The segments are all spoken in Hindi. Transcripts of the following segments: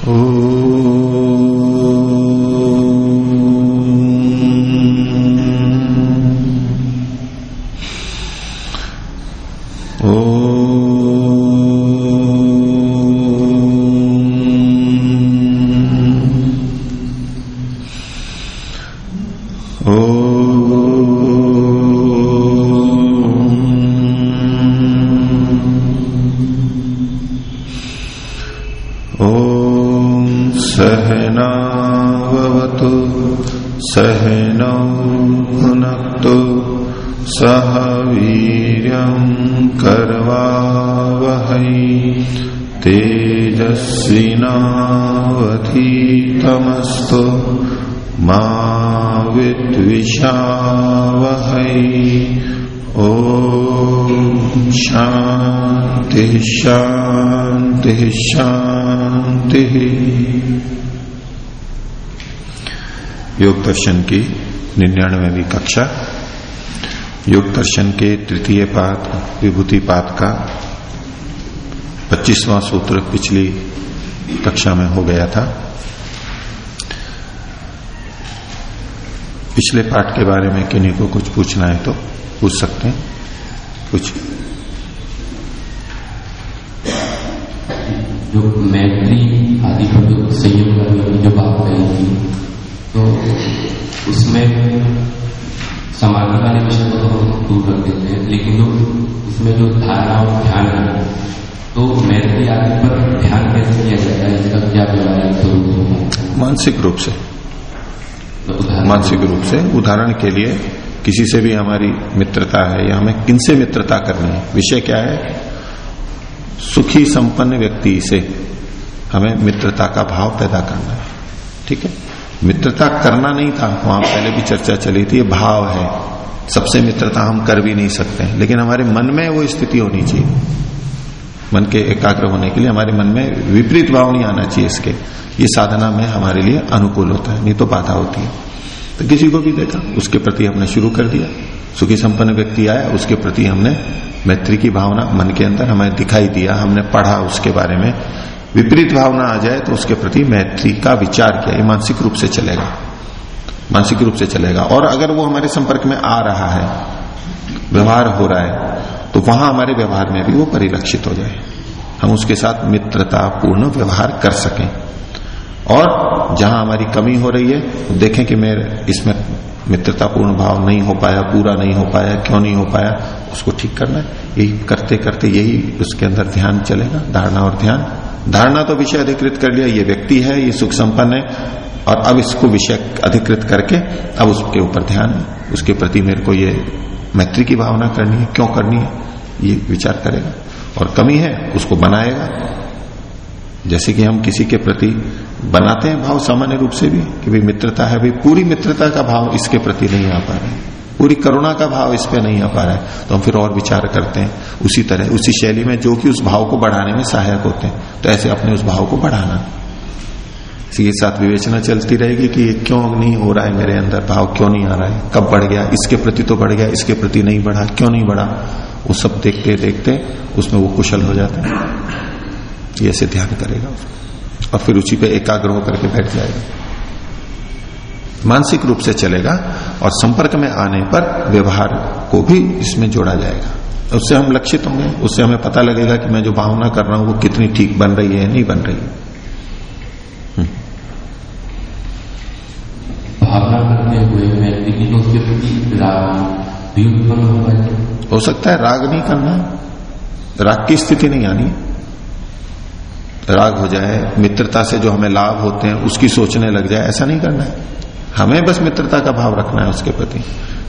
सहनावतु योग दर्शन की निन्यानवेवी कक्षा, योग दर्शन के तृतीय पाठ विभूति पाठ का पच्चीसवां सूत्र पिछली कक्षा में हो गया था। पिछले पाठ के बारे में किन्हीं को कुछ पूछना है तो पूछ सकते हैं। कुछ मानसिक रूप से। मानसिक रूप से उदाहरण के लिए किसी से भी हमारी मित्रता है या हमें किनसे मित्रता करनी है, विषय क्या है? सुखी संपन्न व्यक्ति से हमें मित्रता का भाव पैदा करना है। ठीक है? मित्रता करना नहीं था, वहाँ पहले भी चर्चा चली थी, ये भाव है। सबसे मित्रता हम कर भी नहीं सकते लेकिन हमारे मन में वो स्थिति होनी चाहिए। मन के एकाग्र होने के लिए हमारे मन में विपरीत भाव नहीं आना चाहिए इसके। ये साधना में हमारे लिए अनुकूल होता है, नहीं तो बाधा होती है। तो किसी को भी देखा, उसके प्रति हमने शुरू कर दिया। सुखी संपन्न व्यक्ति आया, उसके प्रति हमने मैत्री की भावना मन के अंदर हमें दिखाई दिया, हमने पढ़ा उसके बारे में। विपरीत भावना आ जाए तो उसके प्रति मैत्री का विचार किया, ये मानसिक रूप से चलेगा। मानसिक रूप से चलेगा। और अगर वो हमारे संपर्क में आ रहा है, व्यवहार हो रहा है तो वहाँ हमारे व्यवहार में भी वो परिलक्षित हो जाए। हम उसके साथ मित्रता पूर्ण व्यवहार कर सकें। और जहाँ हमारी कमी हो रही है तो देखें कि मेरे इसमें मित्रतापूर्ण भाव नहीं हो पाया, पूरा नहीं हो पाया, क्यों नहीं हो पाया, उसको ठीक करना यही करते करते यही उसके अंदर ध्यान चलेगा, धारणा और ध्यान। धारणा तो विषय अधिकृत कर लिया, ये व्यक्ति है, ये सुख संपन्न है, और अब इसको विषय अधिकृत करके अब उसके ऊपर ध्यान, उसके प्रति मेरे को ये मैत्री की भावना करनी है, क्यों करनी है, ये विचार करेगा। और कमी है, उसको बनाएगा। जैसे कि हम किसी के प्रति बनाते हैं भाव सामान्य रूप से भी, कि भाई मित्रता है, भाई पूरी मित्रता का भाव इसके प्रति नहीं आ पा रहा है। पूरी करुणा का भाव इस पे नहीं आ पा रहा है। तो हम फिर और विचार करते हैं, उसी तरह, उसी शैली में जो कि उस भाव को बढ़ाने में सहायक होते हैं। तो ऐसे अपने उस भाव को बढ़ाना। इसी के साथ विवेचना चलती रहेगी कि ये क्यों नहीं हो रहा है मेरे अंदर? भाव क्यों नहीं आ रहा है? कब बढ़ गया? इसके प्रति तो बढ़ गया, इसके प्रति नहीं बढ़ा। क्यों नहीं बढ़ा? वो सब देखते देखते, उसमें वो कुशल हो जाता है। ये ऐसे ध्यान करेगा और फिर उसी पे एकाग्र होकर के बैठ जाएगा। मानसिक रूप से चलेगा और संपर्क में आने पर व्यवहार को भी इसमें जोड़ा जाएगा। उससे हम लक्षित होंगे, उससे हमें पता लगेगा कि मैं जो भावना कर रहा हूँ वो कितनी ठीक बन रही है नहीं बन रही है। भावना करते हुए मैं लेकिन उसके प्रति राग भी उत्पन्न होगा हो सकता है राग नहीं करना राग की स्थिति नहीं आनी राग हो जाए, मित्रता से जो हमें लाभ होते हैं, उसकी सोचने लग जाए, ऐसा नहीं करना है। हमें बस मित्रता का भाव रखना है उसके प्रति।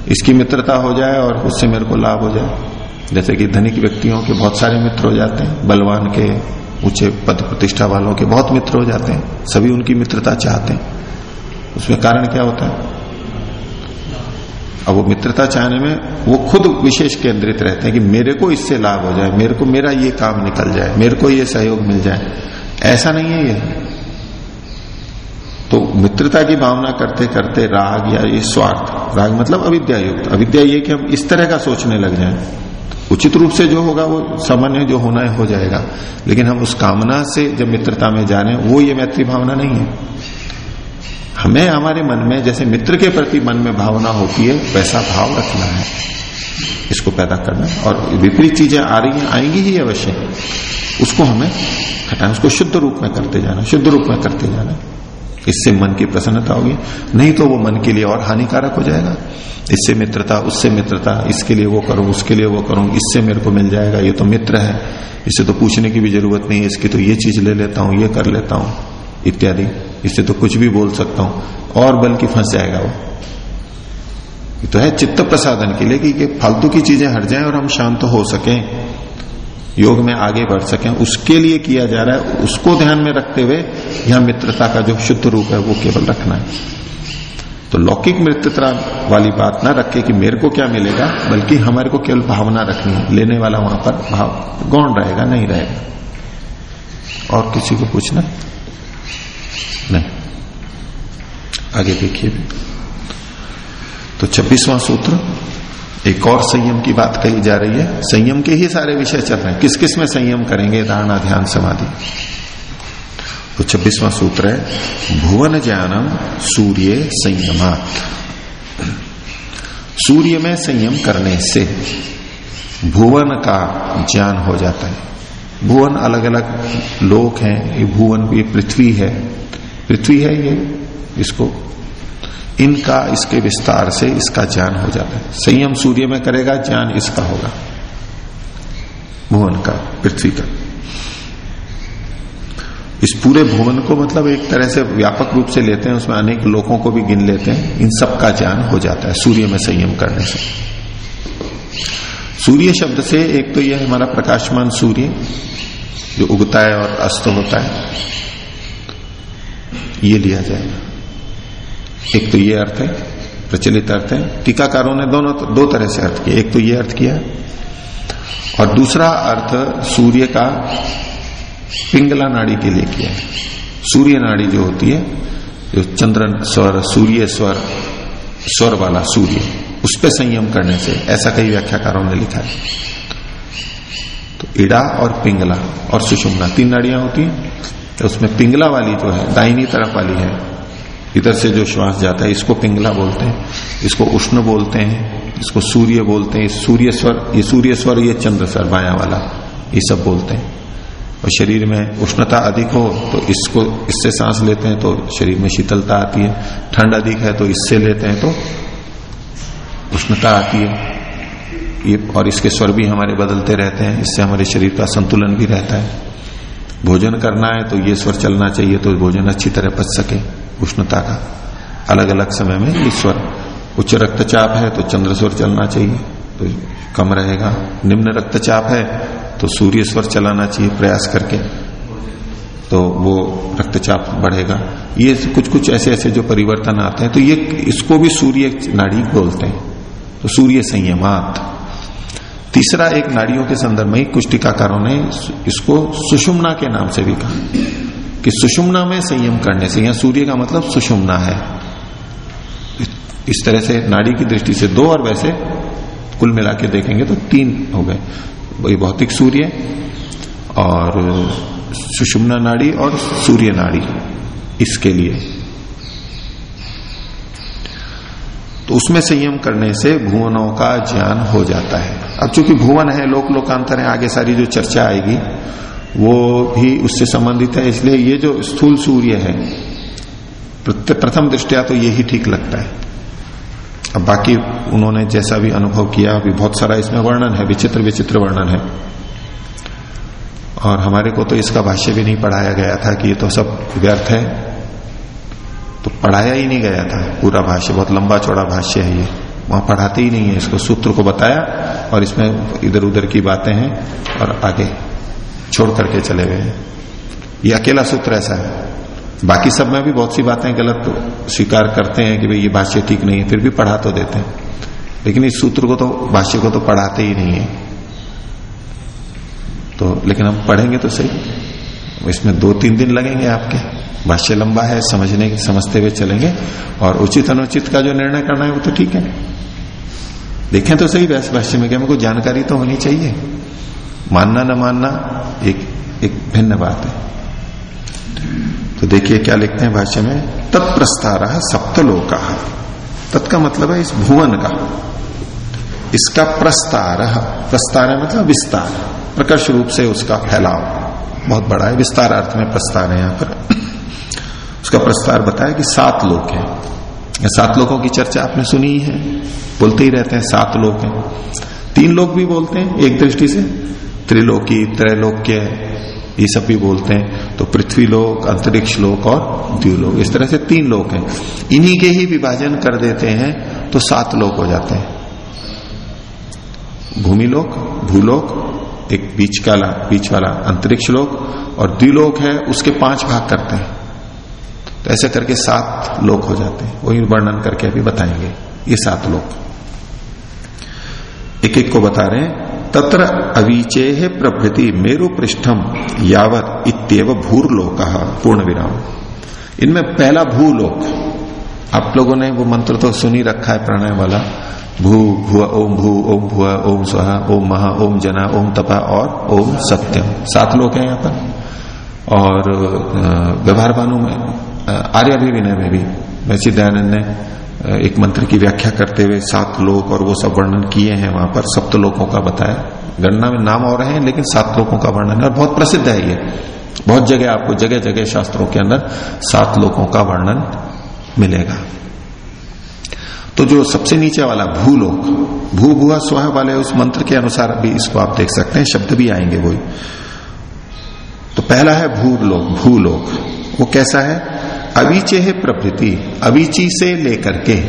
इसकी मित्रता हो जाए और उससे मेरे को लाभ हो जाए। जैसे कि धनिक व्यक्तियों के बहुत सारे मित्र हो जाते हैं, बलवान के, ऊँचे पद प्रतिष्ठा वालों के बहुत मित्र हो जाते हैं। सभी उनकी मित्रता चाहते हैं। उसमें कारण क्या होता है? अब वो मित्रता चाहने में वो खुद विशेष केंद्रित रहते हैं कि मेरे को इससे लाभ हो जाए, मेरे को मेरा ये काम निकल जाए, मेरे को ये सहयोग मिल जाए। ऐसा नहीं है ये। तो मित्रता की भावना करते करते राग या ये स्वार्थ, राग मतलब अविद्या युक्त। अविद्या ये कि हम इस तरह का सोचने लग जाए। उचित रूप से जो होगा वो सामान्य जो होना है, हो जाएगा। लेकिन हम उस कामना से जब मित्रता में जा रहे हैं, वो ये मैत्री भावना नहीं है। हमें हमारे मन में, जैसे मित्र के प्रति मन में भावना होती है, वैसा भाव रखना है। इसको पैदा करना और विपरीत चीज़ें आ रही हैं, आएँगी ही अवश्य। उसको हमें हटाना उसको शुद्ध रूप में करते जाना शुद्ध रूप में करते जाना इससे मन की प्रसन्नता होगी। नहीं तो वो मन के लिए और हानिकारक हो जाएगा। इससे मित्रता, उससे मित्रता, इसके लिए वो करूँ, उसके लिए वो करूँ, इससे मेरे को मिल जाएगा। ये तो मित्र है। इससे तो पूछने की भी ज़रूरत नहीं है। इसकी तो ये चीज़ ले लेता हूँ, ये कर लेता हूँ, इत्यादि। इससे तो कुछ भी बोल सकता हूँ। और बल्कि फंस जाएगा वो। तो है चित्त प्रसादन के लिए कि ये फालतू की चीज़ें हट जाएँ और हम शांत हो सकें। योग में आगे बढ़ सकें। उसके लिए किया जा रहा है। उसको ध्यान में रखते हुए यहाँ मित्रता का जो शुद्ध रूप है, वो केवल रखना है। तो लौकिक मित्रता वाली बात ना रखे कि मेरे को क्या मिलेगा, बल्कि हमारे को केवल भावना रखनी है। लेने वाला वहाँ पर भाव, गौण रहेगा, नहीं रहेगा। और किसी को पूछना? नहीं आगे देखिए। तो छब्बीसवां सूत्र, एक और संयम की बात कही जा रही है। संयम के ही सारे विषय चल रहे हैं। किस किसमें संयम करेंगे? धारणा ध्यान समाधि। तो छब्बीसवां सूत्र है, भुवन ज्ञानम सूर्य संयमात सूर्य में संयम करने से भुवन का ज्ञान हो जाता है। भुवन अलग अलग लोक हैं, ये भुवन, ये पृथ्वी है। पृथ्वी है ये, इसको। इनका, इसके विस्तार से इसका ज्ञान हो जाता है। संयम सूर्य में करेगा, ज्ञान इसका होगा। भुवन का, पृथ्वी का। इस पूरे भुवन को मतलब एक तरह से व्यापक रूप से लेते हैं, उसमें अनेक लोगों को भी गिन लेते हैं। इन सब का ज्ञान हो जाता है, सूर्य में संयम करने से। सूर्य शब्द से एक तो यह हमारा प्रकाशमान सूर्य, जो उगता है और अस्त होता है, ये लिया जाएगा। एक तो ये अर्थ है, प्रचलित अर्थ है, टीकाकारों ने दोनों, दो तरह से अर्थ किया एक तो ये अर्थ किया, और दूसरा अर्थ सूर्य का पिंगला नाड़ी के लिए किया है। सूर्य नाड़ी जो होती है, जो चंद्रन, स्वर, सूर्य स्वर स्वर वाला सूर्य। उस पर संयम करने से, ऐसा कई व्याख्याकारों ने लिखा है। तो इड़ा और पिंगला और सुषुम्ना, तीन नाड़ियाँ होती हैं तो उसमें पिंगला वाली जो है, दाहिनी तरफ़ वाली है, इधर से जो श्वास जाता है, इसको पिंगला बोलते हैं, इसको उष्ण बोलते हैं, इसको सूर्य बोलते हैं सूर्य स्वर ये सूर्य स्वर ये चंद्र स्वर बाया वाला, ये सब बोलते हैं। और शरीर में उष्णता अधिक हो तो इसको, इससे सांस लेते हैं तो शरीर में शीतलता आती है। ठंड अधिक है तो इससे लेते हैं तो उष्णता आती है। ये और इसके स्वर भी हमारे बदलते रहते हैं, इससे हमारे शरीर का संतुलन भी रहता है। भोजन करना है तो ये स्वर चलना चाहिए तो भोजन अच्छी तरह पच सके, उष्णता का। अलग अलग समय में ये स्वर, उच्च रक्तचाप है तो चंद्र स्वर चलना चाहिए तो कम रहेगा। निम्न रक्तचाप है तो सूर्य स्वर चलाना चाहिए प्रयास करके तो वो रक्तचाप बढ़ेगा। ये कुछ कुछ ऐसे ऐसे जो परिवर्तन आते हैं तो ये इसको भी सूर्य नाड़ी बोलते हैं। तो सूर्य संयमात। तीसरा एक नाड़ियों के संदर्भ में कुछ टीकाकारों ने इसको सुषुम्ना के नाम से भी कहा कि सुषुम्ना में संयम करने से, यहाँ सूर्य का मतलब सुषुम्ना है। इस तरह से नाड़ी की दृष्टि से दो और वैसे कुल मिला के देखेंगे तो तीन हो गए। वही भौतिक सूर्य और सुषुम्ना नाड़ी और सूर्य नाड़ी इसके लिए। तो उसमें संयम करने से भुवनों का ज्ञान हो जाता है। अब चूँकि भुवन है लोक लोकांतर है, आगे सारी जो चर्चा आएगी, वो भी उससे संबंधित है, इसलिए ये जो स्थूल सूर्य है प्रथम दृष्टिया तो यही ठीक लगता है। अब बाकी उन्होंने जैसा भी अनुभव किया, अभी बहुत सारा इसमें वर्णन है, विचित्र विचित्र वर्णन है। और हमारे को तो इसका भाष्य भी नहीं पढ़ाया गया था कि ये तो सब व्यर्थ है। तो पढ़ाया ही नहीं गया था। पूरा भाष्य, बहुत लंबा चौड़ा भाष्य है ये। वहाँ पढ़ाते ही नहीं है इसको। सूत्र को बताया और इसमें इधर उधर की बातें हैं और आगे छोड़ करके चले गए। ये अकेला सूत्र ऐसा है। बाकी सब में भी बहुत सी बातें गलत तो स्वीकार करते हैं कि भाई ये भाष्य ठीक नहीं है, फिर भी पढ़ा तो देते हैं। लेकिन इस सूत्र को तो भाष्य को तो पढ़ाते ही नहीं है। तो लेकिन हम पढ़ेंगे तो सही। इसमें दो तीन दिन लगेंगे आपके। भाष्य लंबा है, समझने, समझते हुए चलेंगे। और उचित, अनुचित का जो निर्णय करना है, वो तो ठीक है। देखें तो सही वैसे भाष्य में क्या हमको जानकारी तो होनी चाहिए। मानना, न मानना, एक एक भिन्न बात है। तो देखिए क्या लिखते हैं भाष्य में, तत्प्रस्तार सप्तलोका। तत्का मतलब है इस भुवन का। इसका प्रस्तार प्रस्तार है मतलब विस्तार। प्रकर्ष रूप से उसका फैलाव। बहुत बड़ा है विस्तार अर्थ में प्रस्तार है यहाँ पर। उसका प्रस्तार बताया कि सात लोग हैं। सात लोगों की चर्चा आपने सुनी ही है। बोलते ही रहते हैं, सात लोग हैं। तीन लोग भी बोलते हैं एक दृष्टि से। त्रिलोकी, त्रैलोक्य, ये सब भी बोलते हैं। तो पृथ्वी लोक, अंतरिक्ष लोक और द्व्यूलोक इस तरह से तीन लोक हैं। इन्हीं के ही विभाजन कर देते हैं तो सात लोक हो जाते हैं। भूमिलोक भूलोक, एक बीच काला, बीच वाला अंतरिक्ष लोक और द्विलोक है, उसके पाँच भाग करते हैं। तो ऐसे करके सात लोक हो जाते हैं। वही वर्णन करके अभी बताएँगे। ये सात लोक। एक एक को बता रहे हैं। तत्र अवीचे प्रभृति मेरु पृष्ठम यावत इतव भूर्लोक पूर्ण विराम इनमें पहला भूलोक। आप लोगों ने वो मंत्र तो सुनी रखा है प्रणय वाला। भू भुआ ओम, भू, ओम भुआ ओम, स्वा, ओम, महा, ओम, जना, ओम, तपा और ओम सत्यम। सात लोग हैं यहाँ पर। और व्यवहार भानु में आर्य विनय में भी वैसे दयानंद ने एक मंत्र की व्याख्या करते हुए सात लोक और वो सब वर्णन किए हैं वहाँ पर, सप्त लोकों का बताया। गणना में नाम और हैं, लेकिन सात लोकों का वर्णन है बहुत प्रसिद्ध है ये। बहुत जगह आपको जगह जगह शास्त्रों के अंदर सात लोकों का वर्णन मिलेगा। तो जो सबसे नीचे वाला भूलोक भू भुआ स्व वाले उस मंत्र के अनुसार भी इसको आप देख सकते हैं, शब्द भी आएँगे वही। तो पहला है भूलोक भूलोक। वो कैसा है? अविचे है प्रभृति, अविची से लेकर के।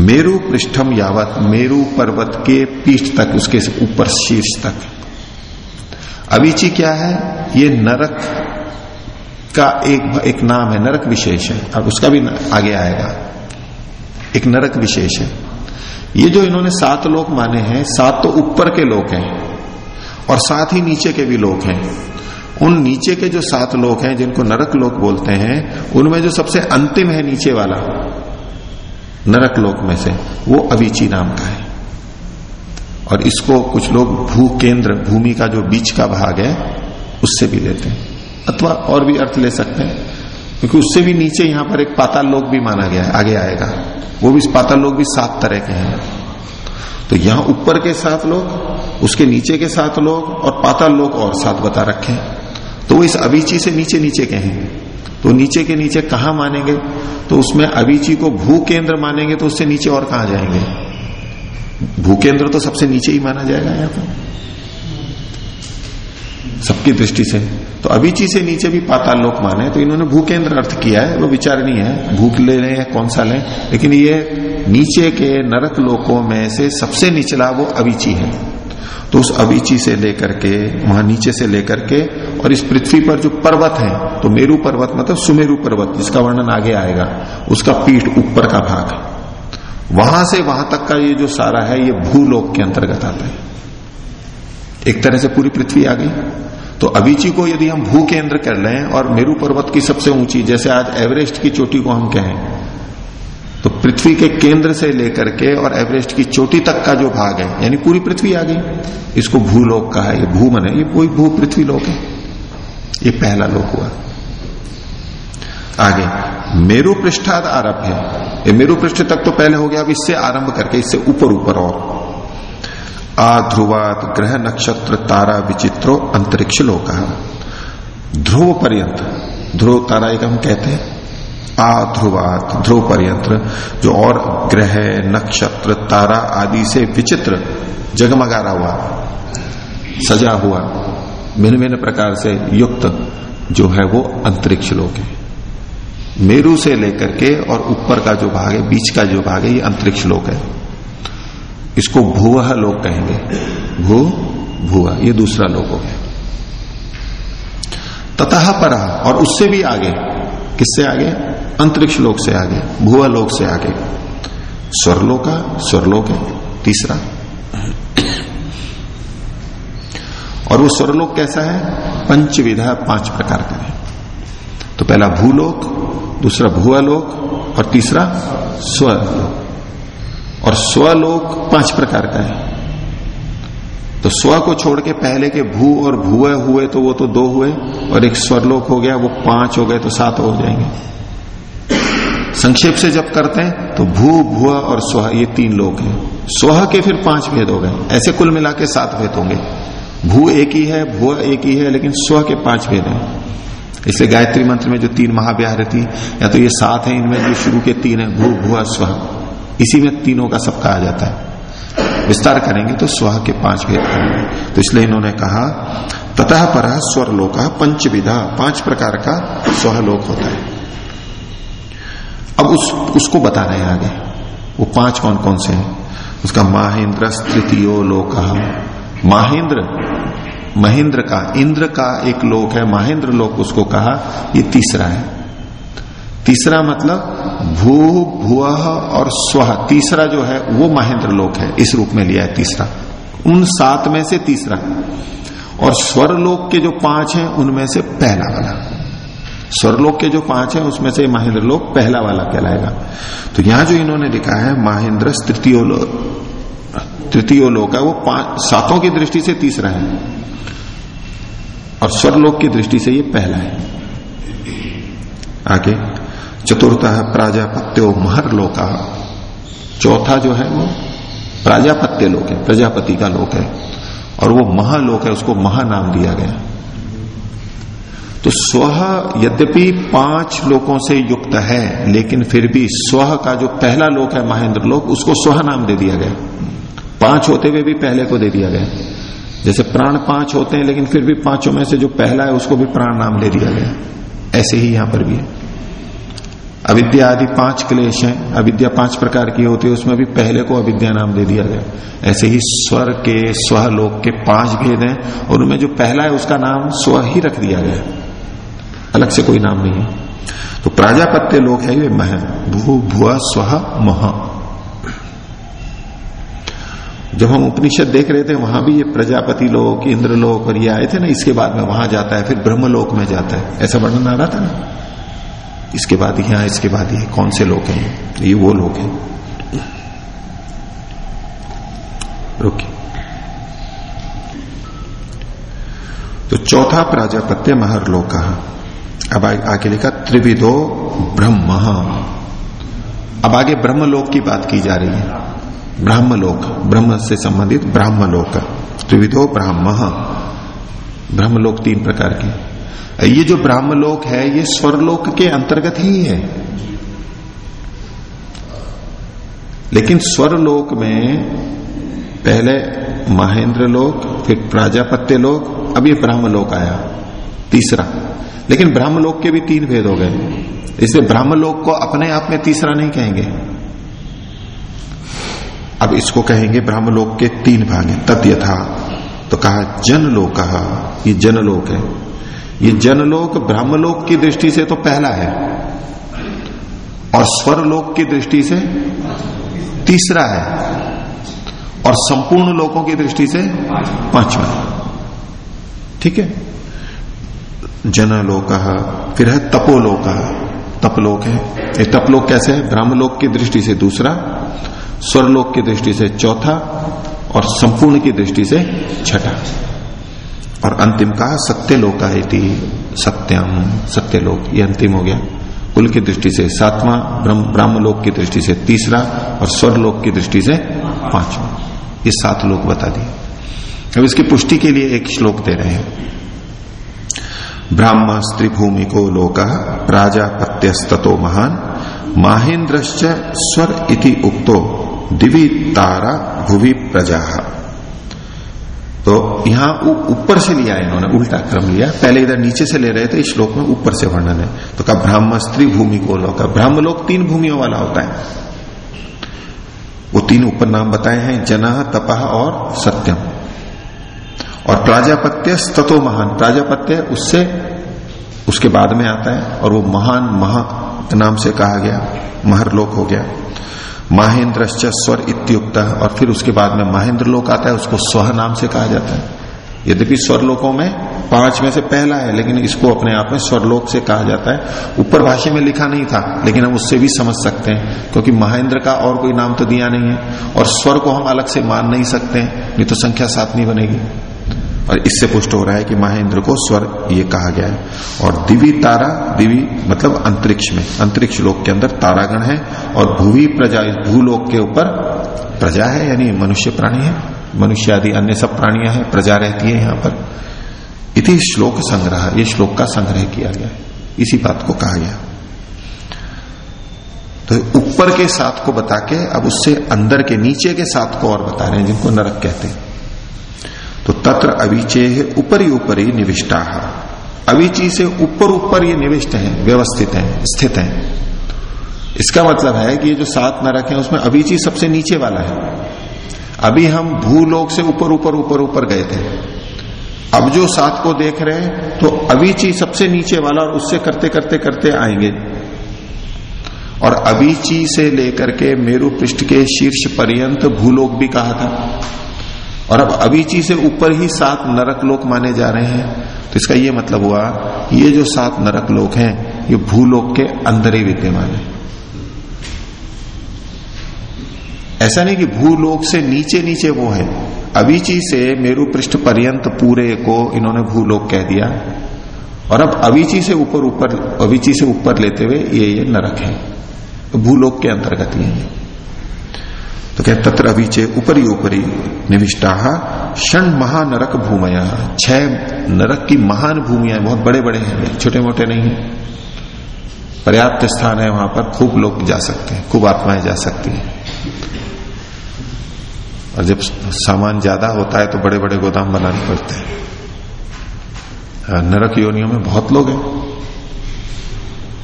मेरु पृष्ठम यावत, मेरु पर्वत के पीठ तक, उसके ऊपर शीर्ष तक। अविची क्या है? ये नरक का एक एक नाम है, नरक विशेष है। अब उसका भी आगे आएगा। एक नरक विशेष है। ये जो इन्होंने सात लोक माने हैं, सात तो ऊपर के लोग हैं और साथ ही नीचे के भी लोग हैं। उन नीचे के जो सात लोग हैं, जिनको नरक लोक बोलते हैं, उनमें जो सबसे अंतिम है नीचे वाला, नरक लोक में से, वो अविची नाम का है। और इसको कुछ लोग भू केंद्र भूमि का जो बीच का भाग है, उससे भी लेते हैं। अथवा और भी अर्थ ले सकते हैं, क्योंकि उससे भी नीचे यहाँ पर एक पाताल लोक भी माना गया है आगे आएगा। वो भी पाताल लोक भी सात तरह के हैं। तो यहाँ ऊपर के सात लोग उसके नीचे के सात लोग और पाताल लोक और सात बता रखे तो वो इस अभिची से नीचे नीचे के हैं तो नीचे के नीचे कहा मानेंगे? तो उसमें अभिची को भू केंद्र मानेंगे तो उससे नीचे और कहा जाएँगे? भू केंद्र तो सबसे नीचे ही माना जाएगा यहाँ पर सबकी दृष्टि से। तो अभिची से नीचे भी पाताल लोक माने तो इन्होंने भू केंद्र अर्थ किया है, वो विचार नहीं है, भूख ले रहे हैं, कौन सा लें? लेकिन ये नीचे के नरक लोकों में से सबसे निचला वो अभिची है। तो उस अभिची से लेकर के वहाँ नीचे से लेकर के, और इस पृथ्वी पर जो पर्वत है तो मेरु पर्वत मतलब सुमेरु पर्वत, जिसका वर्णन आगे आएगा, उसका पीठ ऊपर का भाग वहाँ से वहाँ तक का ये जो सारा है, ये भूलोक के अंतर्गत आता है। एक तरह से पूरी पृथ्वी आ गई। तो अभिची को यदि हम भू केंद्र कर लें, और मेरु पर्वत की सबसे ऊँची, जैसे आज एवरेस्ट की चोटी को हम कहें तो पृथ्वी के केंद्र से लेकर के और एवरेस्ट की चोटी तक का जो भाग है, यानी पूरी पृथ्वी आ गई। इसको भूलोक कहा है ये भू मन है ये कोई भू पृथ्वी लोक है। ये पहला लोक हुआ। आगे, मेरु पृष्ठाद आरभ है। ये मेरु पृष्ठ तक तो पहले हो गया, अब इससे आरंभ करके, इससे ऊपर ऊपर और। आध्रुवात ग्रह नक्षत्र तारा विचित्रो अंतरिक्ष लोक ध्रुव पर्यंत, ध्रुव तारा एक हम कहते हैं। आध्रुवात ध्रुव पर्यंत जो और ग्रह, नक्षत्र, तारा आदि से विचित्र जगमगारा हुआ, सजा हुआ भिन्न भिन्न प्रकार से युक्त जो है वो अंतरिक्ष लोक है। मेरु से लेकर के और ऊपर का जो भाग है, बीच का जो भाग है, ये अंतरिक्ष लोक है। इसको भूवह लोग कहेंगे। भू भूआ ये दूसरा लोग हो गया। ततः पर, और उससे भी आगे, किससे आगे? अंतरिक्ष लोक से आगे भूवा लोक से आगे। स्वरलोका स्वरलोक है तीसरा। और वो स्वरलोक कैसा है? पंचविधा, पाँच प्रकार का है। तो पहला भूलोक, दूसरा भूआ लोक और तीसरा स्वलोक और स्वलोक पाँच प्रकार का है। तो स्व को छोड़ के पहले के भू और भूए हुए तो वो तो दो हुए, और एक स्वरलोक हो गया, वो पाँच हो गए तो सात हो जाएँगे। संक्षेप से जब करते हैं तो भू, भुआ और स्व ये तीन लोग हैं। स्व के फिर पाँच भेद हो गए। ऐसे कुल मिला के सात भेद होंगे। भू एक ही है, भुआ एक ही है, लेकिन स्व के पाँच भेद हैं। इसलिए गायत्री मंत्र में जो तीन महाव्याह थी या तो ये सात है, इनमें जो शुरू के तीन है, भू, भुआ स्व इसी में तीनों का सब कहा जाता है। विस्तार करेंगे तो स्व के पाँच भेद करेंगे। तो इसलिए इन्होंने कहा, ततः पर स्वर लोक पंच विधा पाँच प्रकार का स्वलोक होता है। अब उस, उसको बता रहे हैं आगे। वो पाँच कौन कौन से हैं? उसका माहेंद्र तृतीयो लोक। माहेंद्र, महेंद्र का, इंद्र का एक लोक है, महेंद्र लोक उसको कहा, ये तीसरा है। तीसरा मतलब भू भुआ और स्व। तीसरा जो है, वो महेंद्र लोक है। इस रूप में लिया है तीसरा। उन सात में से तीसरा। और स्वर लोक के जो पाँच हैं, उनमें से पहला वाला स्वर्लोक के जो पाँच हैं, उसमें से महेंद्र लोक पहला वाला कहलाएगा। तो यहाँ जो इन्होंने लिखा है, महेंद्र तृतीय तृतीय लोक है, वो सातों की दृष्टि से तीसरा है। और स्वरलोक की दृष्टि से ये पहला है। आगे, चतुर्थ है प्राजापत्यो महर लोका चौथा जो है वो प्राजापत्य लोक है, प्रजापति का लोक है। और वो महालोक है, उसको महा नाम दिया गया। तो स्व यद्यपि पाँच लोकों से युक्त है, लेकिन फिर भी स्व का जो पहला लोक है महेंद्र लोक, उसको स्व नाम दे दिया गया। पाँच होते हुए भी पहले को दे दिया गया। जैसे प्राण पाँच होते हैं, लेकिन फिर भी पाँचों में से जो पहला है, उसको भी प्राण नाम दे दिया गया। ऐसे ही यहाँ पर भी है। अविद्या आदि पाँच क्लेश हैं। अविद्या पाँच प्रकार की होती है, उसमें भी पहले को अविद्या नाम दे दिया गया। ऐसे ही स्वर के स्वलोक के पाँच भेद हैं, और उनमें जो पहला है, उसका नाम स्व ही रख दिया गया। अलग से कोई नाम नहीं है। तो प्राजापत्य लोक है, ये मह, भू, भुआ स्व मह। जब हम उपनिषद देख रहे थे, वहाँ भी ये प्रजापति लोक इंद्र लोक और ये आए थे ना, इसके बाद में वहाँ जाता है, फिर ब्रह्म लोक में जाता है। ऐसा वर्णन आ रहा था ना? इसके बाद यहाँ, इसके बाद ये, कौन से लोग हैं? ये वो लोग हैं। रुकिए। तो चौथा प्राजापत्य महर लोक अब आगे लिखा त्रिविदो ब्रह्म। अब आगे ब्रह्मलोक की बात की जा रही है। ब्रह्मलोक, ब्रह्म से संबंधित ब्रह्मलोक। त्रिविधो ब्राह्म। ब्रह्मलोक तीन प्रकार के। ये जो ब्रह्मलोक है, ये स्वरलोक के अंतर्गत ही है। लेकिन स्वरलोक में पहले महेंद्र लोक फिर प्राजापत्य लोक, अब ये ब्रह्मलोक आया। तीसरा। लेकिन ब्रह्मलोक के भी तीन भेद हो गए। इसलिए ब्रह्मलोक को अपने आप में तीसरा नहीं कहेंगे। अब इसको कहेंगे ब्रह्मलोक के तीन भाग हैं। तद तो कहा, जनलोक। कहा ये जनलोक है। ये जनलोक ब्रह्मलोक की दृष्टि से तो पहला है। और स्वरलोक की दृष्टि से तीसरा है। और संपूर्ण लोकों की दृष्टि से पांचवा। ठीक है? जनलोक, फिर है तपोलोक। तपलोक है। ये तपलोक कैसे? है ब्रह्मलोक की दृष्टि से दूसरा, स्वरलोक की दृष्टि से चौथा, और संपूर्ण की दृष्टि से छठा। और अंतिम कहा, सत्यलोक सत्यम सत्यलोक। ये अंतिम हो गया। कुल की दृष्टि से सातवां ब्रह्मलोक की दृष्टि से तीसरा, और स्वरलोक की दृष्टि से पांचवा। ये सात लोक बता दिए। अब इसकी पुष्टि के लिए एक श्लोक दे रहे हैं। ब्राह्म स्त्री भूमि को लोक प्राजापत्यस्तो महान। माहेन्द्र स्वर इति उक्तो दिवी तारा भुवि प्रजा। तो यहाँ ऊपर से लिया इन्होंने, उल्टा क्रम लिया। पहले इधर नीचे से ले रहे थे, इस श्लोक में ऊपर से वर्णन है। तो कहा ब्राह्म स्त्री भूमि को लोक ब्राह्म लोग तीन भूमियों वाला होता है। वो तीन ऊपर नाम बताए हैं, जना तपह और सत्यम। और प्राजापत्य स्तो महान। प्राजापत्य उससे, उसके बाद में आता है और वो महान, महा नाम से कहा गया महर लोक हो गया। महेंद्र स्वर इत्युक्त और फिर उसके बाद में महेंद्र लोक आता है, उसको स्व नाम से कहा जाता है। यद्यपि स्वर लोकों में पाँच में से पहला है, लेकिन इसको अपने आप में स्वरलोक से कहा जाता है। ऊपर भाषा में लिखा नहीं था, लेकिन हम उससे भी समझ सकते हैं, क्योंकि महेंद्र का और कोई नाम तो दिया नहीं है, और स्वर को हम अलग से मान नहीं सकते नहीं तो संख्या सात नहीं बनेगी। और इससे पुष्ट हो रहा है कि महेंद्र को स्वर ये कहा गया है। और दिवी तारा, दिवी मतलब अंतरिक्ष में, अंतरिक्ष लोक के अंदर तारागण है और भूवि प्रजा भूलोक के ऊपर प्रजा है, यानी मनुष्य प्राणी है। मनुष्य आदि अन्य सब प्राणियाँ हैं, प्रजा रहती है यहाँ पर। इति श्लोक संग्रह, ये श्लोक का संग्रह किया गया इसी बात को कहा गया तो ऊपर के साथ को बता के, अब उससे अंदर के, नीचे के साथ को और बता रहे हैं, जिनको नरक कहते हैं। तो तत्र अविचे ऊपरी ऊपरी निविष्टा। अविची से ऊपर ऊपर ये निविष्ट हैं, व्यवस्थित हैं, स्थित हैं। इसका मतलब है कि ये जो सात नरक है, उसमें अभिची सबसे नीचे वाला है। अभी हम भूलोक से ऊपर ऊपर ऊपर ऊपर गए थे। अब जो सात को देख रहे हैं तो अभिची सबसे नीचे वाला और उससे करते करते करते आएँगे। और अभिची से लेकर के मेरु पृष्ठ के शीर्ष पर्यंत भूलोक भी कहा था। और अब अभिची से ऊपर ही सात नरक लोक माने जा रहे हैं। तो इसका ये मतलब हुआ, ये जो सात नरक लोक हैं, ये भूलोक के अंदर ही विद्यमान है। ऐसा नहीं कि भूलोक से नीचे नीचे वो है। अभिची से मेरु पृष्ठ पर्यंत पूरे को इन्होंने भूलोक कह दिया। और अब अभिची से ऊपर ऊपर अभिची से ऊपर लेते हुए ये ये नरक है। तो भूलोक के अंतर्गत ही है। तो क्या तत्र अभिचे ऊपरी ऊपरी निविष्टा क्षण महानरक भूमया। छह नरक की महान भूमिया बहुत बड़े बड़े हैं छोटे मोटे नहीं। है पर्याप्त स्थान है वहाँ पर, खूब लोग जा सकते हैं, खूब आत्माएँ जा सकती हैं। और जब सामान ज़्यादा होता है तो बड़े बड़े गोदाम बनाने पड़ते हैं। नरक योनियों में बहुत लोग हैं।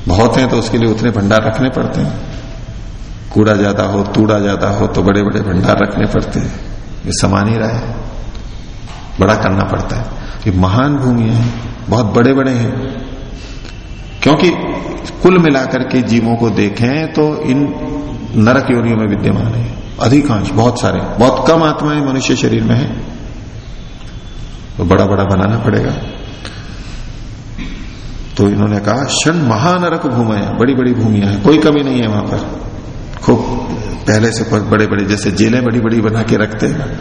बहुत हैं तो उसके लिए उतने भंडार रखने पड़ते हैं। कूड़ा ज़्यादा हो, तूड़ा ज़्यादा हो तो बड़े बड़े भंडार रखने पड़ते हैं। ये समान ही रहा है। बड़ा करना पड़ता है। ये महान भूमि है। बहुत बड़े बड़े हैं। क्योंकि कुल मिलाकर के जीवों को देखें तो इन नरक योनियों में विद्यमान है। अधिकांश, बहुत सारे। बहुत कम आत्माएँ मनुष्य शरीर में है। तो बड़ा बड़ा बनाना पड़ेगा। तो इन्होंने कहा, क्षण महानरक भूमि है। बड़ी बड़ी भूमिया है। कोई कमी नहीं है वहाँ पर। खूब पहले से बड़े बड़े जैसे जेलें बड़ी बड़ी बना के रखते हैं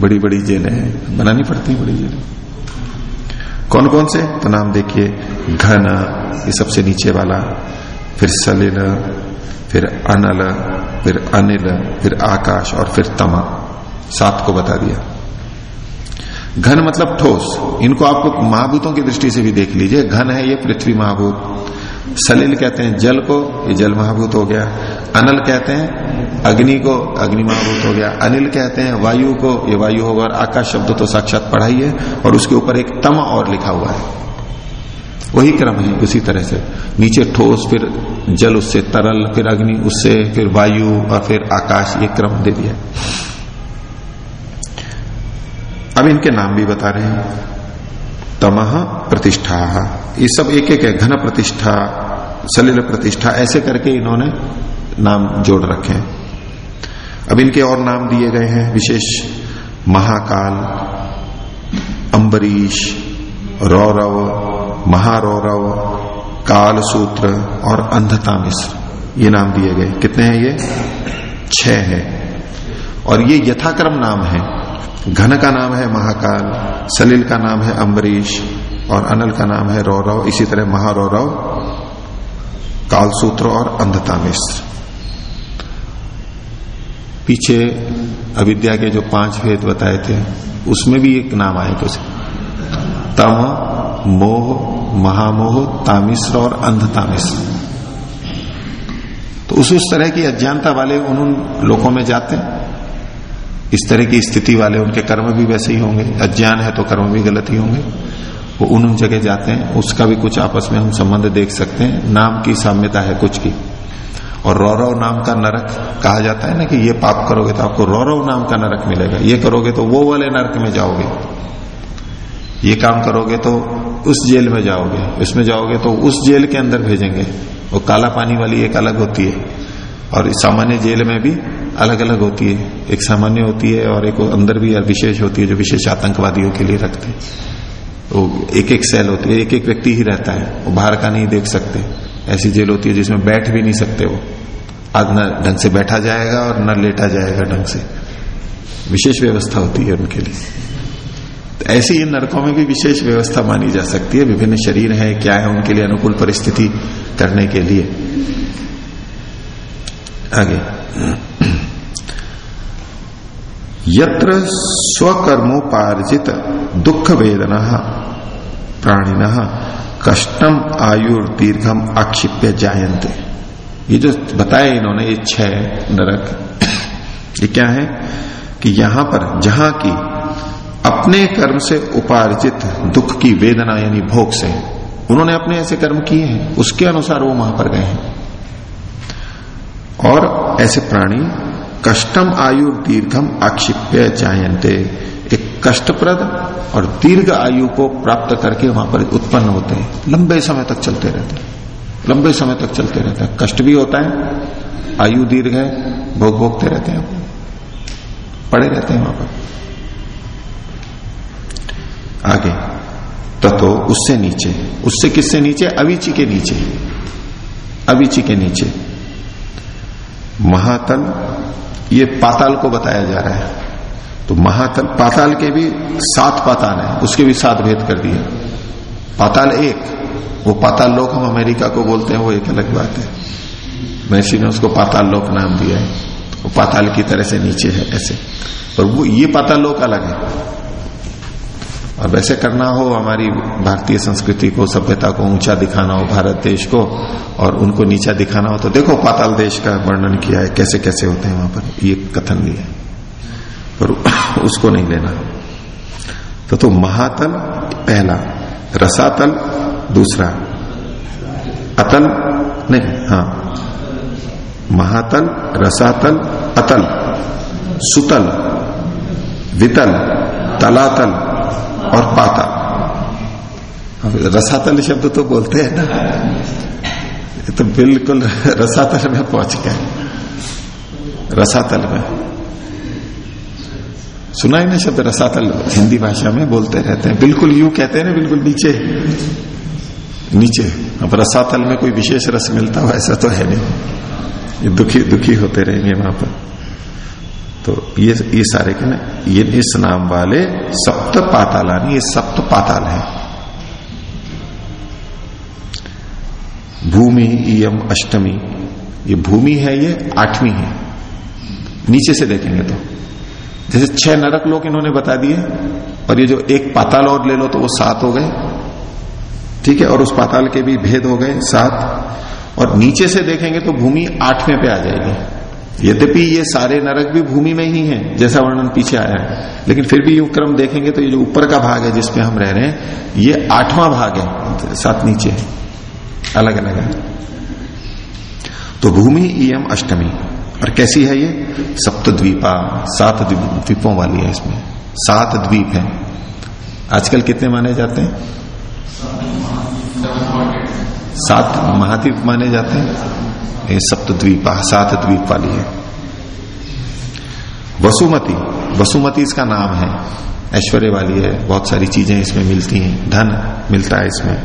बड़ी बड़ी जेलें बनानी पड़ती बड़ी जेलें। कौन कौन से? तो नाम देखिए, घन, ये सबसे नीचे वाला, फिर सलिल, फिर अनल, फिर अनिल, फिर आकाश और फिर तमा। सात को बता दिया। घन मतलब ठोस। इनको आपको महाभूतों की दृष्टि से भी देख लीजिए। घन है ये पृथ्वी महाभूत। सलिल कहते हैं, जल को, ये जल महाभूत हो गया। अनल कहते हैं, अग्नि को, अग्नि महाभूत हो गया। अनिल कहते हैं, वायु को, ये वायु होगा आकाश शब्द तो साक्षात पढ़ाई है, और उसके ऊपर एक तम और लिखा हुआ है। वही क्रम है उसी तरह से। नीचे ठोस, फिर जल, उससे तरल, फिर अग्नि, उससे फिर वायु, और फिर आकाश, ये क्रम दे दिया। अब इनके नाम भी बता रहे हैं। तमह प्रतिष्ठा। ये सब एक एक है, घन प्रतिष्ठा, सलिल प्रतिष्ठा, ऐसे करके इन्होंने नाम जोड़ रखे हैं। अब इनके और नाम दिए गए हैं, विशेष महाकाल अम्बरीश रौरव, महारौरव काल सूत्र और अंधता मिश्र ये नाम दिए गए। कितने हैं ये? छह है। और ये यथाक्रम नाम है। घन का नाम है महाकाल, सलील का नाम है अम्बरीश, और अनल का नाम है रौरव, इसी तरह महारौरव, कालसूत्र और अंधता मिश्र पीछे अविद्या के जो पाँच भेद बताए थे, उसमें भी एक नाम आए कुछ। तम, मोह, महामोह तामिश्र और अंधतामिश्र तो उस उस तरह की अज्ञानता वाले उन उन लोगों में जाते हैं। इस तरह की स्थिति वाले उनके कर्म भी वैसे ही होंगे। अज्ञान है तो कर्म भी गलत ही होंगे। वो उन जगह जाते हैं, उसका भी कुछ आपस में हम संबंध देख सकते हैं। नाम की साम्यता है कुछ की। और रौरव नाम का नरक कहा जाता है ना कि ये पाप करोगे तो आपको रौरव नाम का नरक मिलेगा। ये करोगे तो वो वाले नरक में जाओगे। ये काम करोगे तो उस जेल में जाओगे। इसमें जाओगे तो उस जेल के अंदर भेजेंगे। वो काला पानी वाली एक अलग होती है। और सामान्य जेल में भी अलग अलग होती है। एक सामान्य होती है और एक अंदर भी विशेष होती है जो विशेष आतंकवादियों के लिए रखते हैं। वो एक एक सेल होती है एक एक व्यक्ति ही रहता है। वो बाहर का नहीं देख सकते। ऐसी जेल होती है जिसमें बैठ भी नहीं सकते वो। आज न ढंग से बैठा जाएगा और न लेटा जाएगा ढंग से। विशेष व्यवस्था होती है उनके लिए। तो ऐसी इन नरकों में भी विशेष व्यवस्था मानी जा सकती है। विभिन्न शरीर है, क्या है उनके लिए अनुकूल परिस्थिति करने के लिए। आगे। यत्र स्वकर्मोपार्जित दुख वेदना प्राणिन, कष्टम आयुर दीर्घम आक्षिप्य जायंते ये जो बताया इन्होंने, ये छह नरक। ये क्या है? कि यहाँ पर, जहाँ की अपने कर्म से उपार्जित दुख की वेदना यानी भोग से, उन्होंने अपने ऐसे कर्म किए हैं। उसके अनुसार वो वहाँ पर गए हैं। और ऐसे प्राणी कष्टम आयु दीर्घम आक्षिप्य जायंते एक कष्टप्रद और दीर्घ आयु को प्राप्त करके वहाँ पर उत्पन्न होते हैं। लंबे समय तक चलते रहते हैं। लंबे समय तक चलते रहते हैं। कष्ट भी होता है, आयु दीर्घ है, भोग भोगते रहते हैं। पड़े रहते हैं वहाँ पर। आगे, ततो उससे नीचे। उससे किससे नीचे? अविची के नीचे। अविची के नीचे। महातल ये पाताल को बताया जा रहा है। तो महातल पाताल के भी सात पाताल है, उसके भी सात भेद कर दिए। पाताल एक, वो पाताल लोक हम अमेरिका को बोलते हैं, वो एक अलग बात है। महर्षि ने उसको पाताल लोक नाम दिया है। वो पाताल की तरह से नीचे है, ऐसे। और वो, ये पाताल लोक अलग है। और वैसे करना हो, हमारी भारतीय संस्कृति को, सभ्यता को, ऊँचा दिखाना हो, भारत देश को, और उनको नीचा दिखाना हो तो देखो पाताल देश का वर्णन किया है कैसे कैसे होते हैं वहाँ पर। ये कथन भी है। पर उसको नहीं लेना। तो तो महातल पहला, रसातल दूसरा। अतल नहीं हाँ। महातल, रसातल, अतल। सुतल, वितल, तलातल। और पाता। रसातल शब्द तो बोलते हैं ना। ये तो बिल्कुल रसातल में पहुँच गए। रसातल में। सुना ही ना शब्द रसातल। हिंदी भाषा में बोलते रहते हैं। बिल्कुल यू कहते हैं ना, बिल्कुल नीचे। नीचे। अब रसातल में कोई विशेष रस मिलता हो, ऐसा तो है नहीं। ये दुखी दुखी होते रहेंगे वहाँ पर। तो ये ये सारे के ना ये इस नाम वाले सप्त पातालानी, ये सप्त पाताल है। भूमि, इयम, अष्टमी, ये भूमि है, ये आठवीं है। नीचे से देखेंगे तो। जैसे छह नरक लोग इन्होंने बता दिए, और ये जो एक पाताल और ले लो तो वो सात हो गए। ठीक है, और उस पाताल के भी भेद हो गए सात। और नीचे से देखेंगे तो भूमि आठवें पे आ जाएगी। यद्यपि ये सारे नरक भी भूमि में ही हैं, जैसा वर्णन पीछे आया है। लेकिन फिर भी यू क्रम देखेंगे तो ये जो ऊपर का भाग है जिसपे हम रह रहे हैं, ये आठवां भाग है, सात नीचे अलग अलग है। तो भूमि इम अष्टमी, और कैसी है ये? सप्तद्वीपा, सात द्वीपों वाली है इसमें। सात द्वीप है। आजकल कितने माने जाते हैं? सात महाद्वीप माने जाते हैं। ये सप्तद्वीप सात द्वीप वाली है। वसुमती वसुमती इसका नाम है। ऐश्वर्य वाली है, बहुत सारी चीज़ें इसमें मिलती हैं, धन मिलता है इसमें।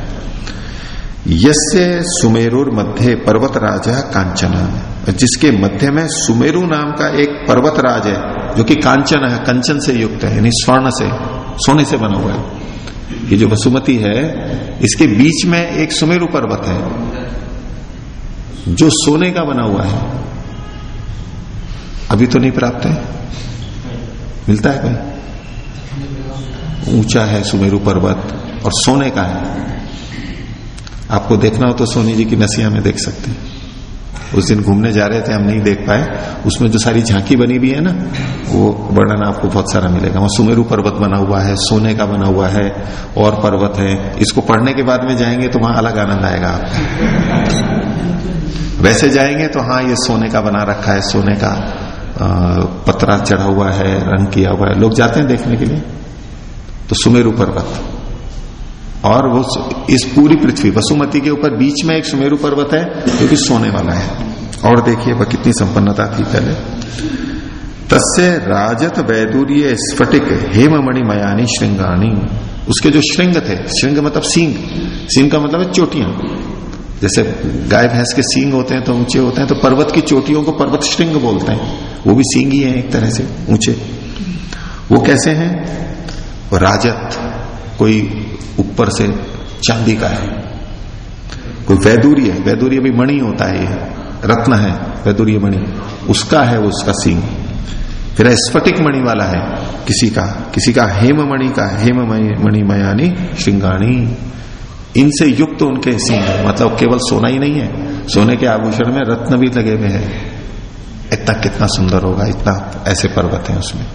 यस्य सुमेरुर मध्य पर्वत राज कांचन जिसके मध्य में सुमेरु नाम का एक पर्वत राज है, जो कि कांचन है कंचन से युक्त है, यानी स्वर्ण से, सोने से बना हुआ है। ये जो वसुमती है, इसके बीच में एक सुमेरु पर्वत है। जो सोने का बना हुआ है। अभी तो नहीं प्राप्त है। मिलता है कोई? ऊँचा है सुमेरु पर्वत और सोने का है। आपको देखना हो तो सोनी जी की नसिया में देख सकते हैं। उस दिन घूमने जा रहे थे, हम नहीं देख पाए। उसमें जो सारी झांकी बनी हुई है ना, वो वर्णन आपको बहुत सारा मिलेगा। वहाँ सुमेरु पर्वत बना हुआ है, सोने का बना हुआ है, और पर्वत है। इसको पढ़ने के बाद में जाएँगे तो वहाँ अलग आनंद आएगा आपको। वैसे जाएँगे तो हाँ ये सोने का बना रखा है, सोने का पतरा चढ़ा हुआ है, रंग किया हुआ है। लोग जाते हैं देखने के लिए। तो सुमेरु पर्वत। और वो इस पूरी पृथ्वी, वसुमती के ऊपर, बीच में एक सुमेरु पर्वत है, जो कि सोने वाला है। और देखिए, वह कितनी संपन्नता थी पहले। तस्य राजत वैदूर्य स्फटिक हेममणि मयानी श्रृंगाणी उसके जो श्रृंग थे, श्रृंग मतलब सींग। सिंह का मतलब है चोटियाँ। जैसे गाय भैंस के सींग होते हैं तो ऊँचे होते हैं तो पर्वत की चोटियों को पर्वत श्रृंग बोलते हैं। वो भी सींग ही है एक तरह से, ऊँचे। वो कैसे हैं? राजत, कोई ऊपर से चांदी का है। कोई वैदूर्य वैदूर्य भी मणि होता है ये। रत्न है वैदूर्य मणि। उसका है उसका सींग। फिर स्फटिक मणि वाला है, किसी का किसी का हेम मणि का हेम मणि मयानी श्रृंगाणी इनसे युक्त उनके सींग मतलब केवल सोना ही नहीं है। सोने के आभूषण में रत्न भी लगे हुए हैं। इतना कितना सुंदर होगा, इतना ऐसे पर्वत है उसमें।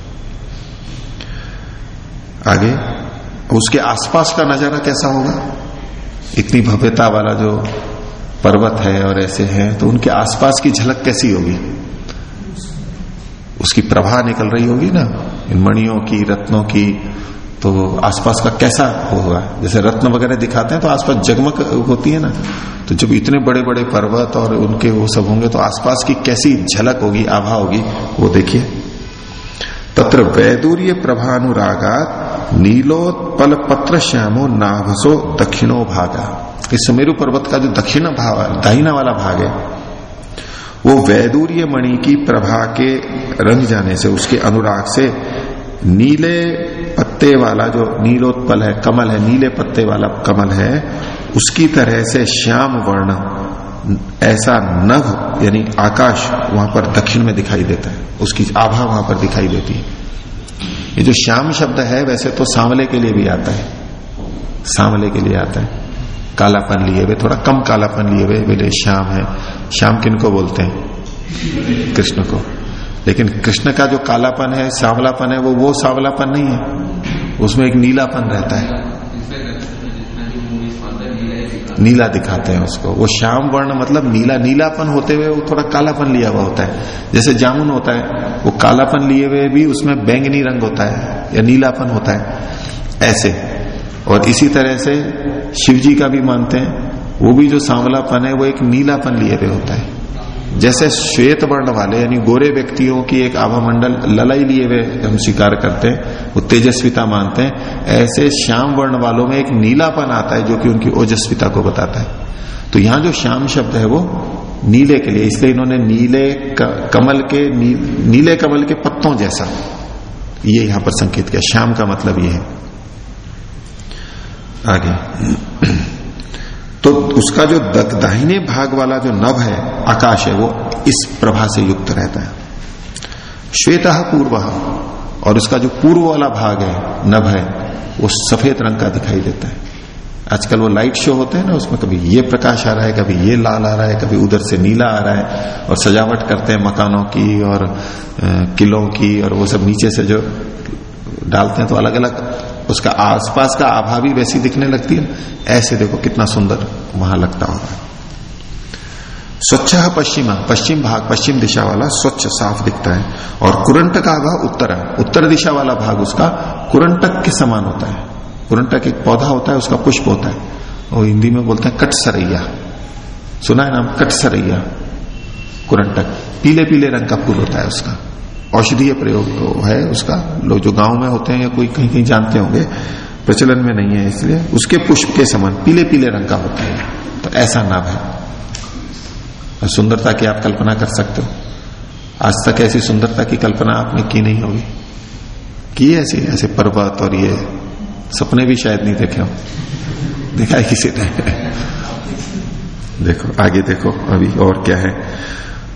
आगे, उसके आसपास का नज़ारा कैसा होगा? इतनी भव्यता वाला जो पर्वत है और ऐसे हैं तो उनके आसपास की झलक कैसी होगी? उसकी प्रभा निकल रही होगी ना? इन मणियों की, रत्नों की तो आसपास का कैसा होगा? जैसे रत्न वगैरह दिखाते हैं तो आसपास जगमग होती है ना? तो जब इतने बड़े बड़े पर्वत और उनके वो सब होंगे तो आसपास की कैसी झलक होगी, आभा होगी, वो देखिए। तत्र वैदूर्य प्रभानुरागात नीलोत्पल पत्र श्यामो नाभसो दक्षिणो भागा। इस सुमेरु पर्वत का जो दक्षिण भाव दाहिना वाला भाग है, वो वैदूर्य मणि की प्रभा के रंग जाने से, उसके अनुराग से नीले पत्ते वाला जो नीलोत्पल है, कमल है, नीले पत्ते वाला कमल है, उसकी तरह से श्याम वर्ण, ऐसा नभ यानी आकाश वहाँ पर दक्षिण में दिखाई देता है। उसकी आभा वहाँ पर दिखाई देती है। ये जो श्याम शब्द है, वैसे तो सांवले के लिए भी आता है। सांवले के लिए आता है। कालापन लिए हुए, थोड़ा कम कालापन लिए हुए, बोले, श्याम है। श्याम किन को बोलते हैं? कृष्ण को। लेकिन कृष्ण का जो कालापन है, सांवलापन है, वो वो सांवलापन नहीं है। उसमें एक नीलापन रहता है। नीला दिखाते हैं उसको। वो श्याम वर्ण मतलब नीला, नीलापन होते हुए वो थोड़ा कालापन लिया हुआ होता है। जैसे जामुन होता है, वो कालापन लिए हुए भी उसमें बैंगनी रंग होता है, या नीलापन होता है। ऐसे। और इसी तरह से शिव जी का भी मानते हैं, वो भी जो सांवलापन है, वो एक नीलापन लिए हुए होता है। जैसे श्वेत वर्ण वाले यानी गोरे व्यक्तियों की एक आभा मंडल ललाई लिए हुए हम स्वीकार करते हैं वो तेजस्विता मानते हैं ऐसे श्याम वर्ण वालों में एक नीलापन आता है जो कि उनकी ओजस्विता को बताता है। तो यहाँ जो श्याम शब्द है वो नीले के लिए इसलिए इन्होंने नीले कमल के नी, नीले कमल के पत्तों जैसा ये यहाँ पर संकेत किया। श्याम का मतलब ये है। आगे। तो उसका जो दाहिने भाग वाला जो नभ है, आकाश है, वो इस प्रभा से युक्त रहता है। श्वेत पूर्व, और उसका जो पूर्व वाला भाग है, नभ है, वो सफ़ेद रंग का दिखाई देता है। आजकल वो लाइट शो होते हैं ना, उसमें कभी ये प्रकाश आ रहा है, कभी ये लाल आ रहा है, कभी उधर से नीला आ रहा है, और सजावट करते हैं मकानों की और किलों की, और वो सब नीचे से जो डालते हैं तो अलग अलग उसका आसपास का आभा भी वैसी दिखने लगती है। ऐसे देखो कितना सुंदर वहाँ लगता होगा। स्वच्छ पश्चिम पश्चिम भाग, पश्चिम दिशा वाला स्वच्छ, साफ़ दिखता है। और कुरंटक आभा उत्तर है। उत्तर दिशा वाला भाग उसका कुरंटक के समान होता है। कुरंटक एक पौधा होता है, उसका पुष्प होता है। और हिंदी में बोलते हैं कटसरैया। सुना है नाम? कटसरैया। कुरंटक। पीले पीले रंग का फूल होता है उसका। औषधीय प्रयोग है उसका। लोग जो गाँव में होते हैं या कोई कहीं कहीं जानते होंगे, प्रचलन में नहीं है इसलिए उसके पुष्प के समान पीले पीले रंग का होता है। तो ऐसा नाभ है। सुंदरता की आप कल्पना कर सकते हो। आज तक ऐसी सुंदरता की कल्पना आपने की नहीं होगी। की ऐसी, ऐसे पर्वत और ये सपने भी शायद नहीं देखे हो। देखा है किसी ने? देखो, आगे देखो, अभी और क्या है।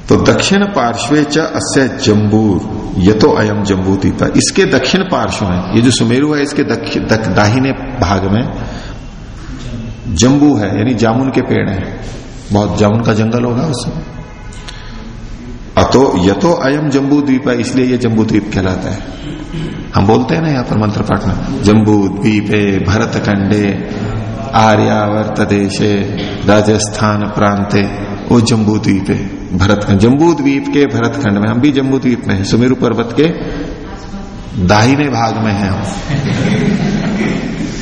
तो दक्षिण पार्श्वे च अस्य जम्बूर ये तो अयम जम्बू दीपा इसके दक्षिण पार्श्व में, ये जो सुमेरु है, इसके दाहिने भाग में जम्बू है, यानी जामुन के पेड़ है। बहुत जामुन का जंगल होगा उसमें अतो, यतो अयम जम्बू द्वीप है इसलिए ये जम्बू द्वीप कहलाता है। हम बोलते हैं ना यहाँ पर मंत्र पाठ में जम्बू द्वीपे भरत कंडे आर्यावर्त देशे, राजस्थान प्रांते। वो जम्बू द्वीप है भरतखंड जम्बू द्वीप के भरतखंड में हम भी जम्बू द्वीप में है, सुमेरु पर्वत के दाहिने भाग में है हम।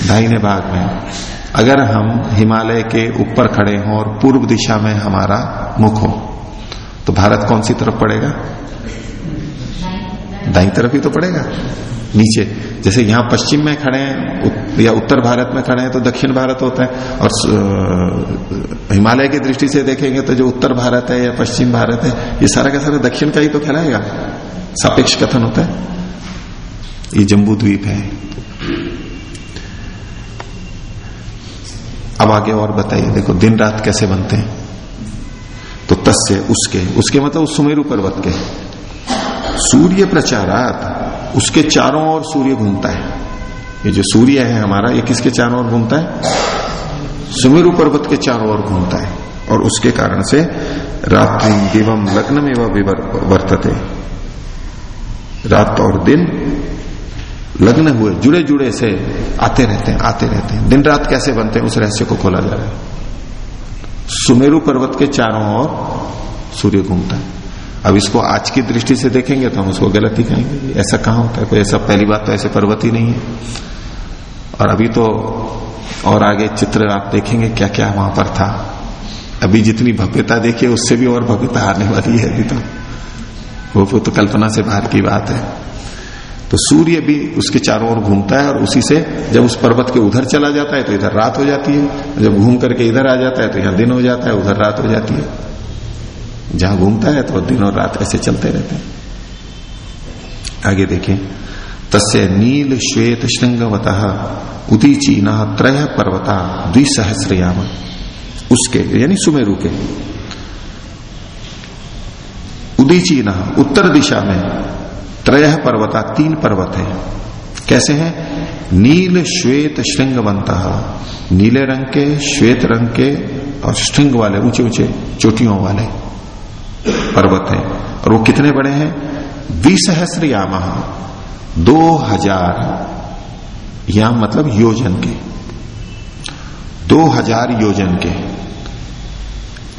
दाहिने भाग में। अगर हम हिमालय के ऊपर खड़े हों और पूर्व दिशा में हमारा मुख हो तो भारत कौन सी तरफ़ पड़ेगा? दाई तरफ़ ही तो पड़ेगा। नीचे। जैसे यहाँ पश्चिम में खड़े हैं या उत्तर भारत में खड़े हैं तो दक्षिण भारत होता है। और हिमालय की दृष्टि से देखेंगे तो जो उत्तर भारत है या पश्चिम भारत है, ये सारा का सारा दक्षिण का ही तो कहलाएगा। सापेक्ष कथन होता है। ये जम्बू द्वीप है। अब आगे और बताइए, देखो, दिन रात कैसे बनते हैं? तो तस्य, उसके। उसके मतलब उस सुमेरु पर्वत के। सूर्य प्रचारात उसके चारों ओर सूर्य घूमता है। ये जो सूर्य है हमारा, ये किसके चारों ओर घूमता है? सुमेरु पर्वत के चारों ओर घूमता है और उसके कारण से रात्रि दिवम लग्न में वह वर्तते। रात और दिन लग्न हुए जुड़े जुड़े से आते रहते हैं, आते रहते हैं। दिन रात कैसे बनते हैं, उस रहस्य को खोला जा रहा है। सुमेरु पर्वत के चारों ओर सूर्य घूमता है। अब इसको आज की दृष्टि से देखेंगे तो हम उसको गलत ही कहेंगे। ऐसा कहाँ होता है? कोई ऐसा पहली बात तो ऐसे पर्वत ही नहीं है। और अभी तो और आगे चित्र आप देखेंगे क्या क्या वहाँ पर था। अभी जितनी भव्यता देखिए उससे भी और भव्यता आने वाली है अभी तो। वो तो कल्पना से बाहर की बात है। तो सूर्य भी उसके चारों ओर घूमता है और उसी से जब उस पर्वत के उधर चला जाता है तो इधर रात हो जाती है। जब घूम करके इधर आ जाता है तो यहाँ दिन हो जाता है, उधर रात हो जाती है। जहाँ घूमता है तो दिन और रात ऐसे चलते रहते हैं। आगे देखें। तस्य नील श्वेत श्रृंगवत उदीचीना त्रय पर्वता द्विसहस्रयाम। उसके, यानी सुमेरु के। उदीचीना उत्तर दिशा में त्रय पर्वता, तीन पर्वत है। कैसे हैं? नील श्वेत श्रृंग श्रृंगवंत नीले रंग के, श्वेत रंग के और श्रृंग वाले ऊँचे ऊँचे चोटियों वाले। पर्वत है। और वो कितने बड़े हैं? द्विसहस्र याम दो हज़ार याम मतलब योजन के। दो हज़ार योजन के।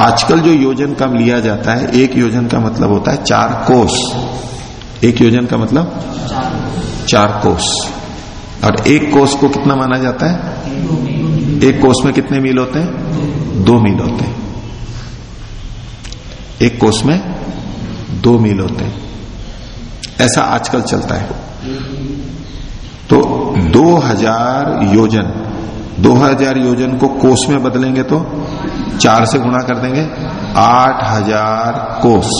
आजकल जो योजन का लिया जाता है, एक योजन का मतलब होता है चार कोस। एक योजन का मतलब? चार कोस। और एक कोस को कितना माना जाता है? एक कोस में कितने मील होते हैं? दो मील होते हैं। एक कोस में दो मील होते हैं। ऐसा आजकल चलता है। तो 2000 योजन 2000 योजन को कोस में बदलेंगे तो चार से गुणा कर देंगे 8000 कोस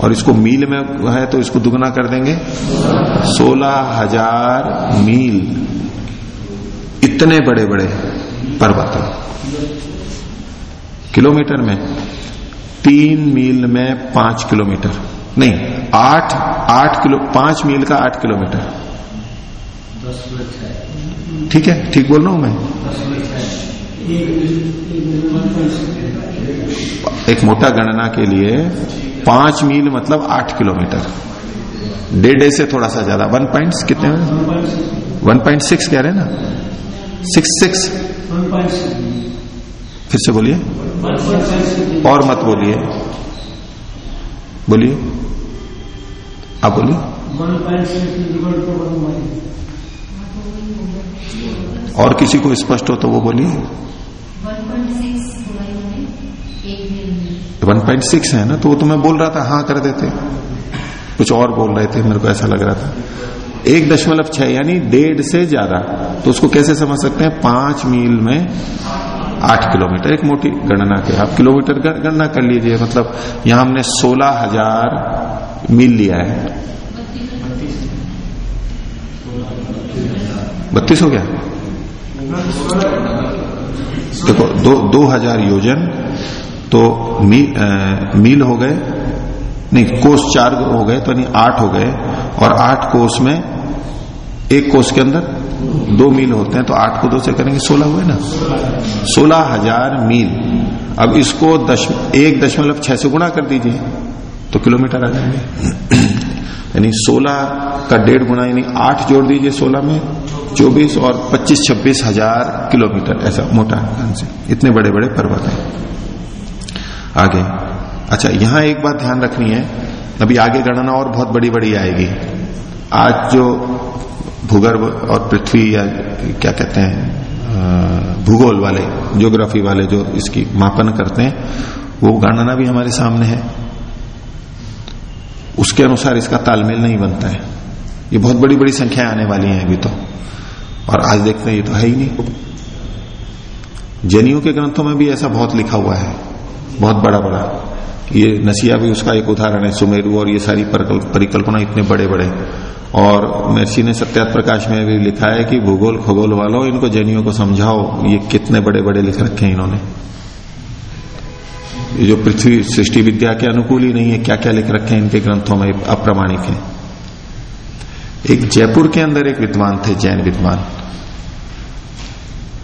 और इसको मील में है तो इसको दुगना कर देंगे, सोलह हज़ार मील। इतने बड़े बड़े पर्वत किलोमीटर में तीन मील में पाँच किलोमीटर। नहीं आठ आठ किलो पाँच मील का आठ किलोमीटर। ठीक है? ठीक बोल रहा हूँ मैं? एक मोटा गणना के लिए पाँच मील मतलब आठ किलोमीटर। डेढ़ से थोड़ा सा ज़्यादा। वन पॉइंट कितने वन पॉइंट सिक्स। कह रहे हैं ना? Six six. फिर से बोलिए। और मत बोलिए। बोलिए। आप बोलिए। और किसी को स्पष्ट हो तो वो बोलिए। 1.6 है ना तो वो तो मैं बोल रहा था हाँ कर देते। कुछ और बोल रहे थे, मेरे को ऐसा लग रहा था। एक दशमलव छह, यानी डेढ़ से ज़्यादा तो उसको कैसे समझ सकते हैं? पाँच मील में आठ किलोमीटर एक मोटी गणना के आप किलोमीटर गणना कर लीजिए मतलब यहाँ हमने सोलह हज़ार मील लिया है। बत्तीस हो गया? देखो दो दो हज़ार योजन तो मी, आ, मील हो गए नहीं कोस चार हो गए तो नहीं आठ हो गए और आठ कोस में एक कोस के अंदर दो मील होते हैं तो आठ को दो से करेंगे सोलह हुए ना? सोलह हज़ार मील। अब इसको दश, एक दशमलव छह से गुणा कर दीजिए तो किलोमीटर आ जाएँगे। यानी सोलह का डेढ़ गुणा, यानी आठ जोड़ दीजिए सोलह में, चौबीस और पच्चीस, छब्बीस हज़ार किलोमीटर। ऐसा मोटा से। इतने बड़े बड़े पर्वत हैं। आगे। अच्छा यहाँ एक बात ध्यान रखनी है। अभी आगे गणना और बहुत बड़ी बड़ी आएगी। आज जो भूगर्भ और पृथ्वी या क्या कहते हैं भूगोल वाले ज्योग्राफी वाले जो इसकी मापन करते हैं, वो गणना भी हमारे सामने है। उसके अनुसार इसका तालमेल नहीं बनता है। ये बहुत बड़ी बड़ी संख्याएँ आने वाली हैं अभी तो। और आज देखते हैं ये तो है ही नहीं। जैनियों के ग्रंथों में भी ऐसा बहुत लिखा हुआ है। बहुत बड़ा बड़ा। ये नसिया भी उसका एक उदाहरण है, सुमेरु और ये सारी परिकल्पना इतने बड़े बड़े और महर्षि ने सत्यात प्रकाश में भी लिखा है कि भूगोल, खगोल वालों, इनको जैनियों को समझाओ, ये कितने बड़े बड़े लिख रखे हैं इन्होंने। ये जो पृथ्वी सृष्टि विद्या के अनुकूल ही नहीं है क्या क्या लिख रखे हैं इनके ग्रंथों में, अप्रमाणिक है। एक जयपुर के अंदर एक विद्वान थे, जैन विद्वान।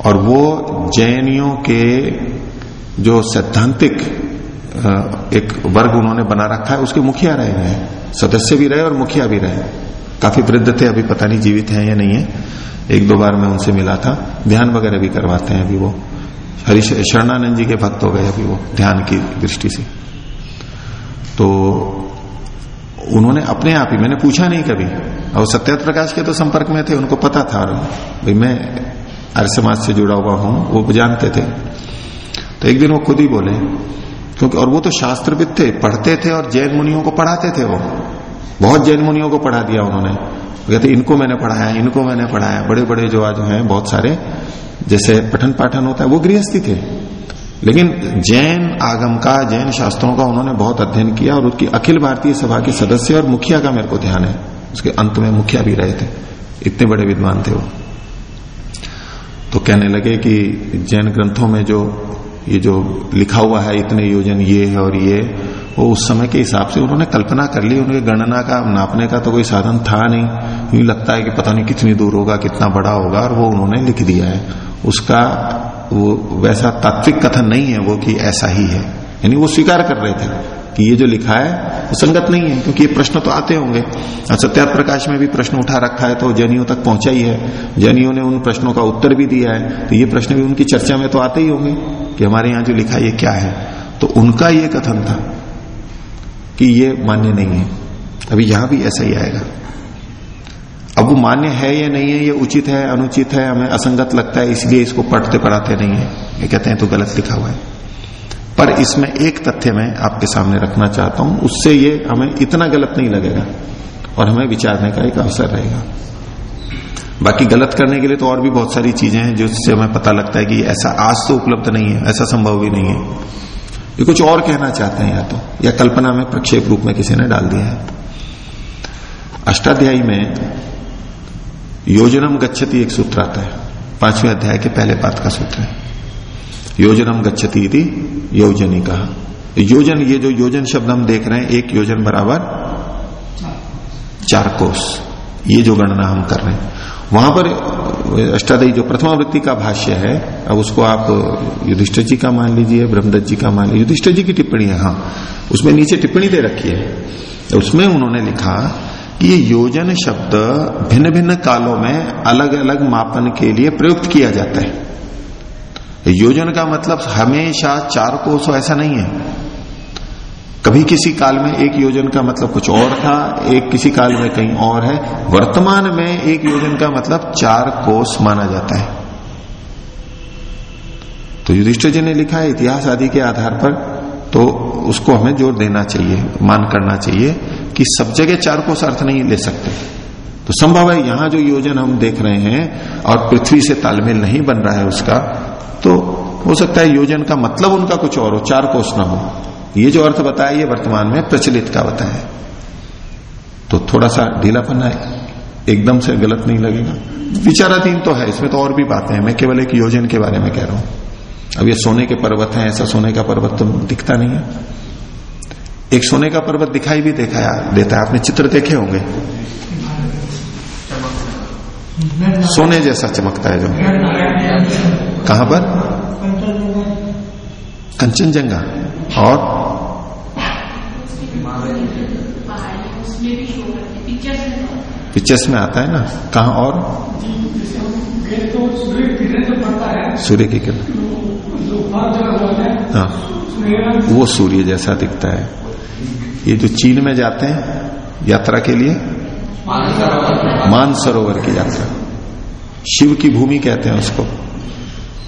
और वो जैनियों के जो सैद्धांतिक एक वर्ग उन्होंने बना रखा है, उसके मुखिया रहे हैं। सदस्य भी रहे और मुखिया भी रहे। काफ़ी वृद्ध थे, अभी पता नहीं जीवित है या नहीं है। एक दो बार मैं उनसे मिला था। ध्यान वगैरह भी करवाते हैं अभी वो। हरि शरणानंद जी के भक्त हो गए अभी वो, ध्यान की दृष्टि से। तो उन्होंने अपने आप ही, मैंने पूछा नहीं कभी। और सत्यात प्रकाश के तो संपर्क में थे, उनको पता था। भाई, मैं आर्य समाज से जुड़ा हुआ हूँ, वो जानते थे। तो एक दिन वो खुद ही बोले, क्योंकि, और वो तो शास्त्रविद थे, पढ़ते थे और जैन मुनियों को पढ़ाते थे वो। बहुत जैन मुनियों को पढ़ा दिया उन्होंने। कहते, इनको मैंने पढ़ाया, इनको मैंने पढ़ाया। बड़े बड़े जो आज हैं, बहुत सारे, जैसे पठन पाठन होता है, वो गृहस्थी थे। लेकिन जैन आगम का, जैन शास्त्रों का उन्होंने बहुत अध्ययन किया और उसकी अखिल भारतीय सभा के सदस्य और मुखिया का मेरे को ध्यान है। उसके अंत में मुखिया भी रहे थे। इतने बड़े विद्वान थे वो। तो कहने लगे कि जैन ग्रंथों में जो, ये जो लिखा हुआ है, इतने योजन ये है और ये वो उस समय के हिसाब से उन्होंने कल्पना कर ली, उनके गणना का, नापने का तो कोई साधन था नहीं। यूँ लगता है कि पता नहीं कितनी दूर होगा, कितना बड़ा होगा, और वो उन्होंने लिख दिया है। उसका वो वैसा तात्विक कथन नहीं है, वो कि ऐसा ही है। यानी वो स्वीकार कर रहे थे कि ये जो लिखा है, वो संगत नहीं है, क्योंकि ये प्रश्न तो आते होंगे। सत्यार्थ प्रकाश में भी प्रश्न उठा रखा है तो जैनियों तक पहुँचा ही है। जैनियों ने उन प्रश्नों का उत्तर भी दिया है तो ये प्रश्न भी उनकी चर्चा में तो आते ही होंगे कि हमारे यहाँ जो लिखा ये क्या है? तो उनका ये कथन था। कि ये मान्य नहीं है। अभी यहाँ भी ऐसा ही आएगा। अब वो मान्य है या नहीं है, ये उचित है, अनुचित है, हमें असंगत लगता है, इसलिए इसको पढ़ते पढ़ाते नहीं है। ये कहते हैं तो गलत लिखा हुआ है। पर इसमें एक तथ्य मैं आपके सामने रखना चाहता हूँ, उससे ये हमें इतना गलत नहीं लगेगा और हमें विचारने का एक अवसर रहेगा। बाकी गलत करने के लिए तो और भी बहुत सारी चीज़ें हैं, जिससे हमें पता लगता है कि ऐसा आज तो उपलब्ध नहीं है, ऐसा संभव भी नहीं है। ये कुछ और कहना चाहते हैं या तो? या कल्पना में प्रक्षेप रूप में किसी ने डाल दिया है? अष्टाध्यायी में योजनम गच्छति एक सूत्र आता है। पाँचवें अध्याय के पहले पात का सूत्र है। योजनम गच्छति यदि योजनी कहा योजन ये जो योजन शब्द हम देख रहे हैं एक योजन बराबर चार कोस। ये जो गणना हम कर रहे हैं। वहाँ पर अष्टादयी जो प्रथमा वृत्ति का भाष्य है, अब उसको आप युधिष्ठर जी का मान लीजिए, ब्रह्मदत्त जी का मान लीजिए। युधिष्ठर जी की टिप्पणी है हाँ। उसमें नीचे टिप्पणी दे रखी है। उसमें उन्होंने लिखा कि ये योजन शब्द भिन्न भिन्न कालों में अलग अलग मापन के लिए प्रयुक्त किया जाता है। योजन का मतलब हमेशा चार कोस ऐसा नहीं है। कभी किसी काल में एक योजन का मतलब कुछ और था, एक किसी काल में कहीं और है। वर्तमान में एक योजन का मतलब चार कोस माना जाता है। तो युधिष्ठिर जी ने लिखा है, इतिहास आदि के आधार पर तो उसको हमें ज़ोर देना चाहिए, मान करना चाहिए कि सब जगह चार कोस अर्थ नहीं ले सकते। तो संभव है यहाँ जो योजन हम देख रहे हैं और पृथ्वी से तालमेल नहीं बन रहा है उसका तो हो सकता है योजन का मतलब उनका कुछ और हो, चार कोष ना हो। ये जो अर्थ बताया, ये वर्तमान में प्रचलित का बताया तो थोड़ा सा ढीलापन है। एकदम से गलत नहीं लगेगा। विचाराधीन तो है, इसमें तो और भी बातें हैं। मैं केवल एक योजन के बारे में कह रहा हूँ। अब ये सोने के पर्वत है, ऐसा सोने का पर्वत तो दिखता नहीं है। एक सोने का पर्वत दिखाई भी देखा देता है। आपने चित्र देखे होंगे। सोने जैसा चमकता है जो। कहाँ पर? कंचनजंगा। और पिक्चर्स में आता है ना? कहा और? सूर्य की किरण। हाँ। वो सूर्य जैसा दिखता है। ये जो चीन में जाते हैं, यात्रा के लिए? मानसरोवर की यात्रा। शिव की भूमि कहते हैं उसको।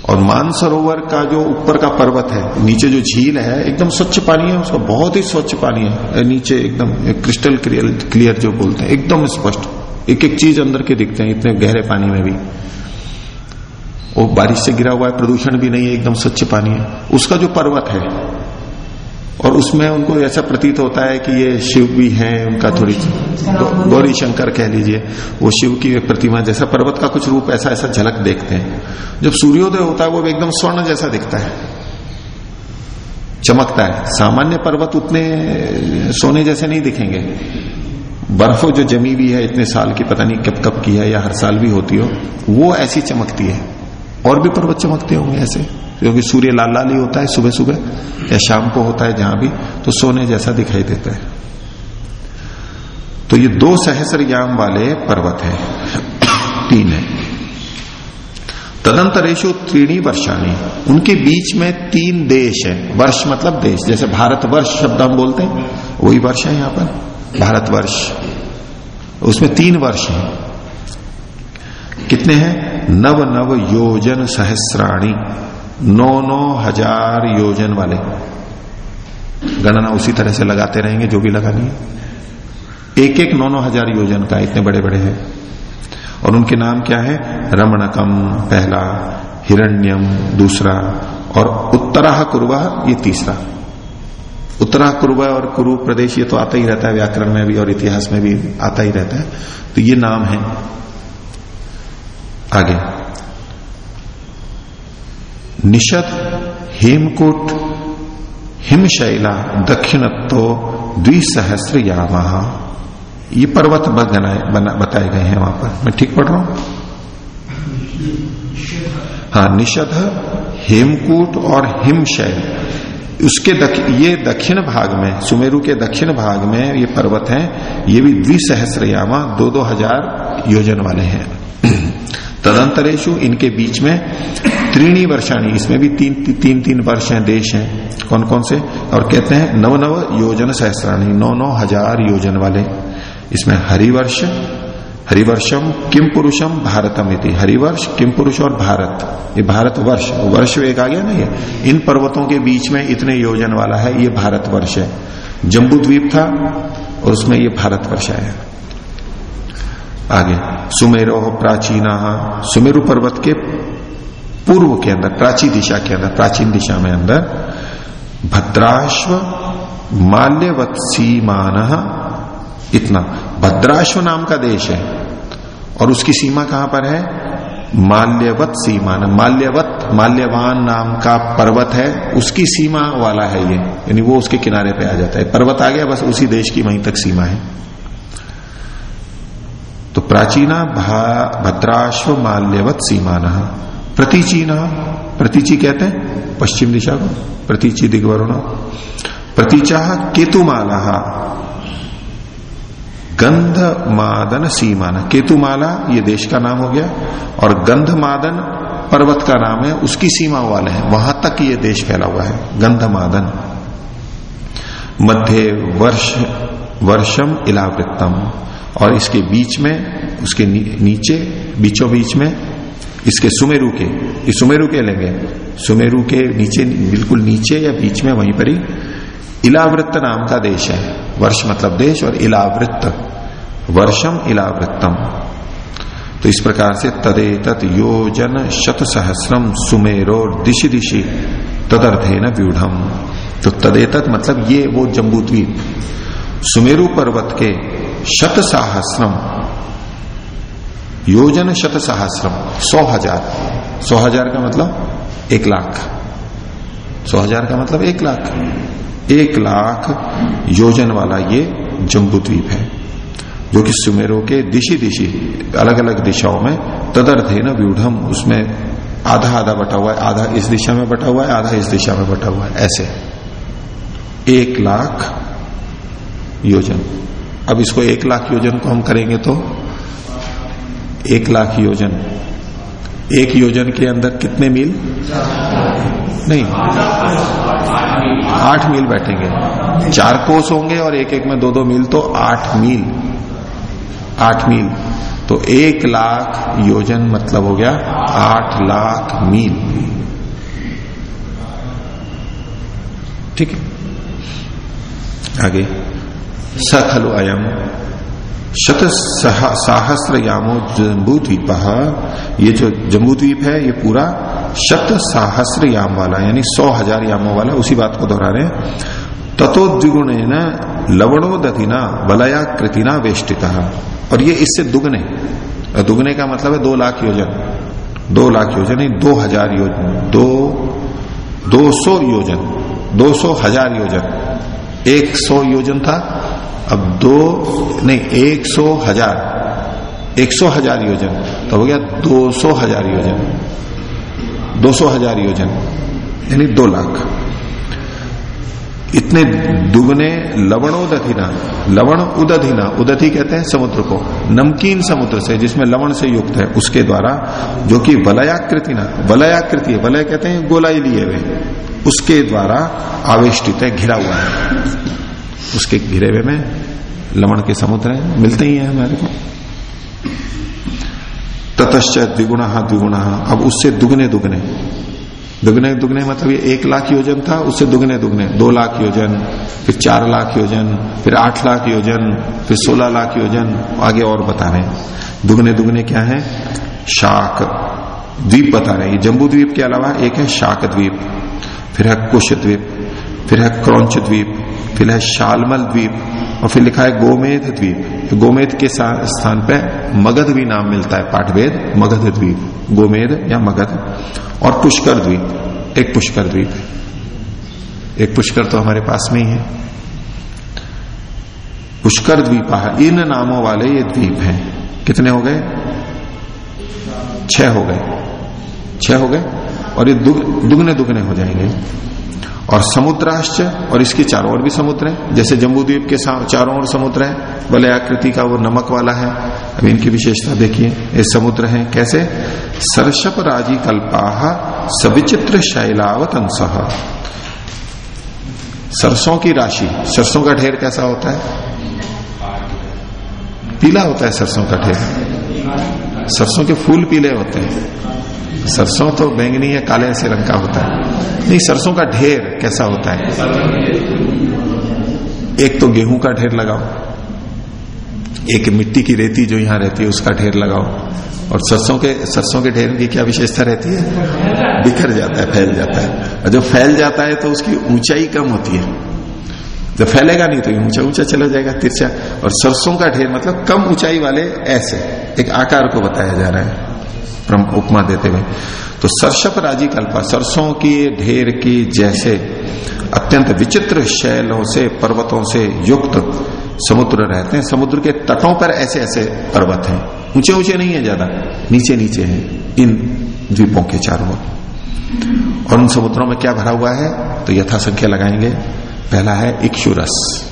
और मानसरोवर का जो ऊपर का पर्वत है, नीचे जो झील है, एकदम स्वच्छ पानी है, उसका बहुत ही स्वच्छ पानी है। नीचे एकदम क्रिस्टल क्लियर जो बोलते हैं, एकदम स्पष्ट। एक एक चीज़ अंदर के दिखते हैं, इतने गहरे पानी में भी। वो बारिश से गिरा हुआ है, प्रदूषण भी नहीं है, एकदम स्वच्छ पानी है। उसका जो पर्वत है और उसमें उनको ऐसा प्रतीत होता है कि ये शिव भी है, उनका थोड़ी गौरी शंकर कह लीजिए, वो शिव की प्रतिमा जैसा पर्वत का कुछ रूप ऐसा ऐसा झलक देखते हैं। जब सूर्योदय होता है, वो एकदम स्वर्ण जैसा दिखता है। चमकता है। सामान्य पर्वत उतने सोने जैसे नहीं दिखेंगे। बर्फ़ जो जमी हुई है, इतने साल की, पता नहीं कब कब की है, या हर साल भी होती हो, वो ऐसी चमकती है। और भी पर्वत चमकते होंगे ऐसे। क्योंकि सूर्य लाल लाल ही होता है, सुबह सुबह, या शाम को होता है जहाँ भी तो सोने जैसा दिखाई देता है। तो ये दो सहस्र याम वाले पर्वत है, तीन है। तदंतरेशु त्रीणी वर्षाणी, उनके बीच में तीन देश है। वर्ष मतलब देश, जैसे भारत वर्ष शब्द हम बोलते हैं, वही वर्ष है यहाँ पर भारत वर्ष उसमें तीन वर्ष है। कितने हैं? नव नव योजन सहस्राणी। नौ नौ हज़ार योजन वाले। गणना उसी तरह से लगाते रहेंगे, जो भी लगानी है। एक एक नौ नौ हज़ार योजन का, इतने बड़े बड़े हैं। और उनके नाम क्या है? रमणकम पहला, हिरण्यम दूसरा, और उत्तराह कुरुवा ये तीसरा। उत्तराह कुरुवा और कुरु प्रदेश ये तो आता ही रहता है, व्याकरण में भी और इतिहास में भी आता ही रहता है। तो ये नाम है। आगे। निषद हेमकूट हिमशैला दक्षिणत्व द्विसहस्र यामा ये पर्वत बताए गए हैं वहाँ पर। मैं ठीक पढ़ रहा हूँ? हाँ निषद हेमकूट और हिमशैल। उसके दक, ये दक्षिण भाग में सुमेरु के दक्षिण भाग में ये पर्वत हैं। ये भी द्विसहस्र यामा दो दो हज़ार योजन वाले हैं। तदंतरेशु इनके बीच में त्रीणी वर्षाणी इसमें भी तीन ती, तीन तीन वर्ष हैं देश हैं। कौन कौन से? और कहते हैं नव नव योजन सहस्राणी नौ नौ हज़ार योजन वाले। इसमें हरिवर्ष हरिवर्षम किम पुरुषम भारतम इति। हरिवर्ष किम पुरुष और भारत। ये भारत वर्ष। वर्ष एक आ गया ना ये? इन पर्वतों के बीच में इतने योजन वाला है ये भारत वर्ष है। जम्बू द्वीप था और उसमें ये भारत वर्ष आया। आगे, सुमेरो प्राचीना, सुमेरु पर्वत के पूर्व के अंदर, प्राची दिशा के अंदर, प्राचीन दिशा में अंदर, भद्राश्व माल्यवत सीमान इतना, भद्राश्व नाम का देश है, और उसकी सीमा कहाँ पर है? माल्यवत सीमा माल्यवत, माल्यवान नाम का पर्वत है, उसकी सीमा वाला है ये, यानी वो उसके किनारे पे आ जाता है, पर्वत आ गया, बस उसी देश की वहीं तक सीमा है। तो प्राचीना भद्राश्व माल्यवत सीमान। प्रतीचीना, प्रतीची कहते हैं, पश्चिम दिशा को, प्रतीची दिग्वरुण। प्रतीचा केतुमाला। गंध मादन सीमान। केतुमाला, ये देश का नाम हो गया, और गंध मादन पर्वत का नाम है, उसकी सीमा वाले हैं। वहाँ तक ये देश फैला हुआ है गंध मादन मध्य वर्ष, वर्षम इलावृत्तम। और इसके बीच में, उसके नीचे, बीचों बीच में, इसके सुमेरु के, ये सुमेरु के लेंगे। सुमेरु के नीचे, बिल्कुल नीचे या बीच में, वहीं पर ही। इलावृत्त नाम का देश है। वर्ष मतलब देश और इलावृत्त। वर्षम इलावृत्तम। तो इस प्रकार से तदेत योजन शत सहस्रम सुमेरो दिशि दिशि तदर्थे न व्यूढ़ तो तदेतत मतलब ये वो जम्बूद्वीप। सुमेरु पर्वत के शत सहस्रम योजन शत सहस्रम सौ हज़ार। सौ हज़ार का मतलब एक लाख। सौ हज़ार का मतलब एक लाख। एक लाख योजन वाला ये जम्बू द्वीप है, जो कि सुमेरों के दिशी दिशी अलग अलग दिशाओं में तदर्थे न व्यूढ़ उसमें आधा आधा बटा हुआ है, आधा इस दिशा में बटा हुआ है, आधा इस दिशा में बटा हुआ है, ऐसे। एक लाख योजन। अब इसको एक लाख योजन को हम करेंगे तो एक लाख योजन। एक योजन के अंदर कितने मील? नहीं, आठ मील बैठेंगे। चार कोस होंगे और एक एक में दो दो मील तो आठ मील। आठ मील। तो एक लाख योजन मतलब हो गया आठ लाख मील। ठीक है? आगे। सखलु अयम शत सहस्र यामो जम्बू द्वीप ये जो जम्बू द्वीप है, ये पूरा शत सहस्र याम वाला यानी सौ हज़ार यामों वाला, उसी बात को दोहरा रहे तथो द्विगुण न लवणो दधिना वलया कृतिना वेष्टिता। और ये इससे दुगने। दुगने का मतलब है दो लाख योजन। दो लाख योजन, यानी दो हज़ार योजन दो दो सौ योजन। दो सौ हज़ार योजन। एक सौ योजन था अब दो, नहीं, एक सौ हज़ार। एक सौ हज़ार योजन। तो हो गया दो सौ हज़ार योजन। दो सौ हज़ार योजन, यानी दो लाख। इतने दुगने लवणोदधिना लवण उदधिना उदधि कहते हैं समुद्र को, नमकीन समुद्र से, जिसमें लवण से युक्त है, उसके द्वारा जो कि वलयाकृति ना, वलयाकृति है, वलय कहते हैं गोलाई लिए हुए, उसके द्वारा आवेष्टित है, घिरा हुआ है। उसके घिरे हुए में लवण के समुद्र है, मिलते ही है हमारे को। ततश्चय द्विगुणा द्विगुण। अब उससे दुगने दुगने। दुगने दुगने मतलब ये एक लाख योजन था, उससे दुगने दुगने। दो लाख योजन, फिर चार लाख योजन, फिर आठ लाख योजन, फिर सोलह लाख योजन, आगे और बता रहे दुगने दुगने क्या है? शाक द्वीप बता रहे हैं। जम्बू द्वीप के अलावा एक है शाक द्वीप, फिर है कुश द्वीप, फिर है क्रौच द्वीप फिर है शालमल द्वीप और फिर लिखा है गोमेध द्वीप। गोमेध के स्थान पे मगध भी नाम मिलता है पाठवेद मगध द्वीप। गोमेध या मगध। और पुष्कर द्वीप एक पुष्कर द्वीप। एक पुष्कर तो हमारे पास में ही है। पुष्कर द्वीप इन नामों वाले ये द्वीप हैं। कितने हो गए? छह हो गए। छह हो गए। और ये दुग, दुगने दुगने हो जाएँगे। और समुद्राश्च और इसके चारों ओर भी समुद्र है। जैसे जम्बू द्वीप के चारों ओर समुद्र है बले आकृति का वो नमक वाला है। अब इनकी विशेषता देखिए, ये समुद्र है। कैसे? सरसप राज़ी कल्पाह सविचित्र शैलावत अंश। सरसों की राशि, सरसों का ढेर कैसा होता है? पीला होता है सरसों का ढेर। सरसों के फूल पीले होते हैं। सरसों तो बैंगनी या काले ऐसे रंग का होता है। नहीं, सरसों का ढेर कैसा होता है? एक तो गेहूँ का ढेर लगाओ। एक मिट्टी की रेती जो यहाँ रहती है, उसका ढेर लगाओ। और सरसों के सरसों के ढेर की क्या विशेषता रहती है? बिखर जाता है, फैल जाता है। और जब फैल जाता है तो उसकी ऊंचाई कम होती है। जब फैलेगा नहीं तो ऊँचा ऊँचा चला जाएगा, तिरछा। और सरसों का ढेर मतलब कम ऊंचाई वाले ऐसे, एक आकार को बताया जा रहा है। उपमा देते हुए। तो सरसप राज़ी कल्पा, सरसों की, ढेर की जैसे अत्यंत विचित्र शैलों से, पर्वतों से युक्त समुद्र रहते हैं। समुद्र के तटों पर ऐसे ऐसे पर्वत हैं। ऊँचे ऊँचे नहीं है ज़्यादा नीचे नीचे हैं, इन द्वीपों के चारों ओर। और उन समुद्रों में क्या भरा हुआ है? तो यथा संख्या लगाएँगे। पहला है इक्षु रस।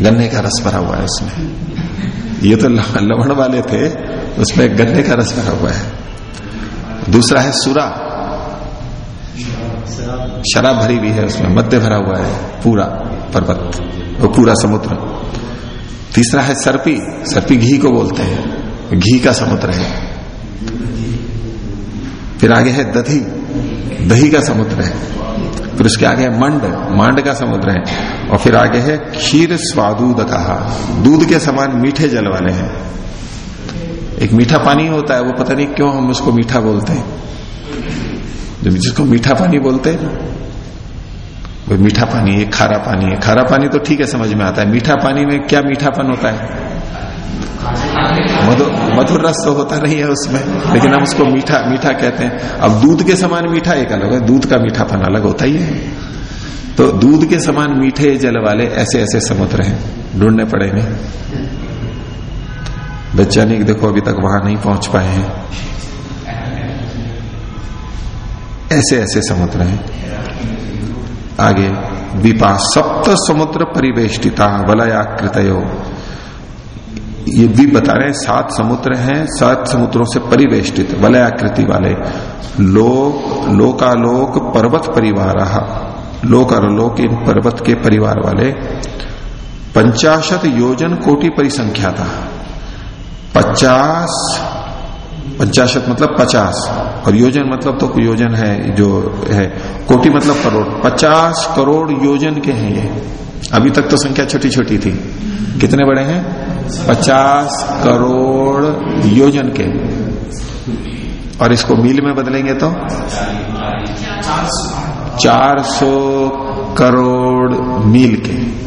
गन्ने का रस भरा हुआ है उसमें ये तो लवण वाले थे। उसमें गन्ने का रस भरा हुआ है। दूसरा है सुरा। शराब भरी हुई है उसमें, मध्य भरा हुआ है, पूरा पर्वत, वो पूरा समुद्र। तीसरा है सर्पी। सर्पी घी को बोलते हैं। घी का समुद्र है। फिर आगे है दधी दही का समुद्र है। फिर उसके आगे है मंड। मांड का समुद्र है। और फिर आगे है खीर स्वादूद कहा दूध के समान मीठे जल वाले हैं। एक मीठा पानी होता है, वो पता नहीं क्यों हम उसको मीठा बोलते हैं। जब जिसको मीठा पानी बोलते हैं, वो मीठा पानी है, खारा पानी है। खारा पानी तो ठीक है, समझ में आता है। मीठा पानी में क्या मीठापन होता है? मधुर रस तो होता नहीं है उसमें, लेकिन हम उसको मीठा मीठा कहते हैं। अब दूध के समान मीठा एक अलग है, दूध का मीठापन अलग होता ही है। तो दूध के समान मीठे जल वाले ऐसे ऐसे समुद्र हैं, ढूँढने पड़ेंगे। वैज्ञानिक देखो, अभी तक वहाँ नहीं पहुँच पाए हैं। ऐसे ऐसे समुद्र हैं। आगे विपा सप्त समुद्र परिवेष्टिता वलयाकृत ये भी बता रहे हैं, सात समुद्र हैं, सात समुद्रों से परिवेष्टित वलयाकृति वाले। लोक, लोकालोक पर्वत परिवार। लोक लोकालोक इन पर्वत के परिवार वाले। पंचाशत योजन कोटि परिसंख्या था पचास पंचाशत मतलब पचास। और योजन मतलब तो योजन है, जो है। कोटि मतलब करोड़। पचास करोड़ योजन के हैं ये। अभी तक तो संख्या छोटी छोटी थी। कितने बड़े हैं? पचास करोड़ योजन के। और इसको मील में बदलेंगे तो? 400 करोड़ मील के।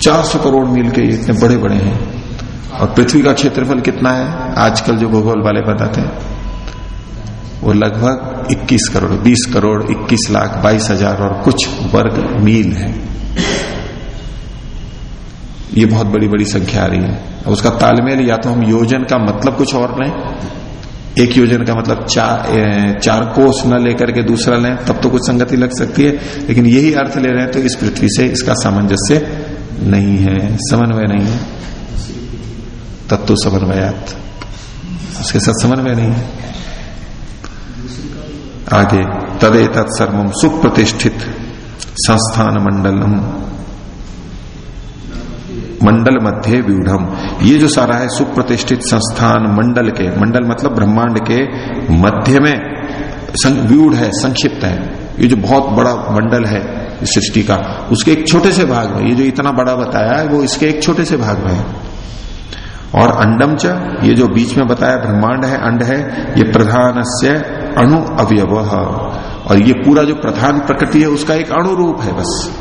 400 करोड़ मील के इतने बड़े बड़े हैं। और पृथ्वी का क्षेत्रफल कितना है? आजकल जो भूगोल वाले बताते हैं, वो लगभग 21 करोड़ 20 करोड़ 21 लाख, बाईस हज़ार और कुछ वर्ग मील है। ये बहुत बड़ी बड़ी संख्या आ रही है। उसका तालमेल या तो हम योजन का मतलब कुछ और लें। एक योजन का मतलब चार चार कोष न लेकर के दूसरा लें, तब तो कुछ संगति लग सकती है। लेकिन यही अर्थ ले रहे हैं तो इस पृथ्वी से इसका सामंजस्य नहीं है, समन्वय नहीं है। तत्व समन्वयात। उसके साथ समन्वय नहीं है। आगे तदे तत्सर्वम सुप्रतिष्ठित संस्थान मंडलम मंडल मध्य व्यूढ़ ये जो सारा है, सुप्रतिष्ठित संस्थान मंडल के, मंडल मतलब ब्रह्मांड के मध्य में व्यूढ़ है, संक्षिप्त है। ये जो बहुत बड़ा मंडल है सृष्टि का, उसके एक छोटे से भाग में, ये जो इतना बड़ा बताया है, वो इसके एक छोटे से भाग में है। और अंडम च, ये जो बीच में बताया ब्रह्मांड है, अंड है, ये प्रधान से अणु अवयव। और ये पूरा जो प्रधान प्रकृति है, उसका एक अणु रूप है बस।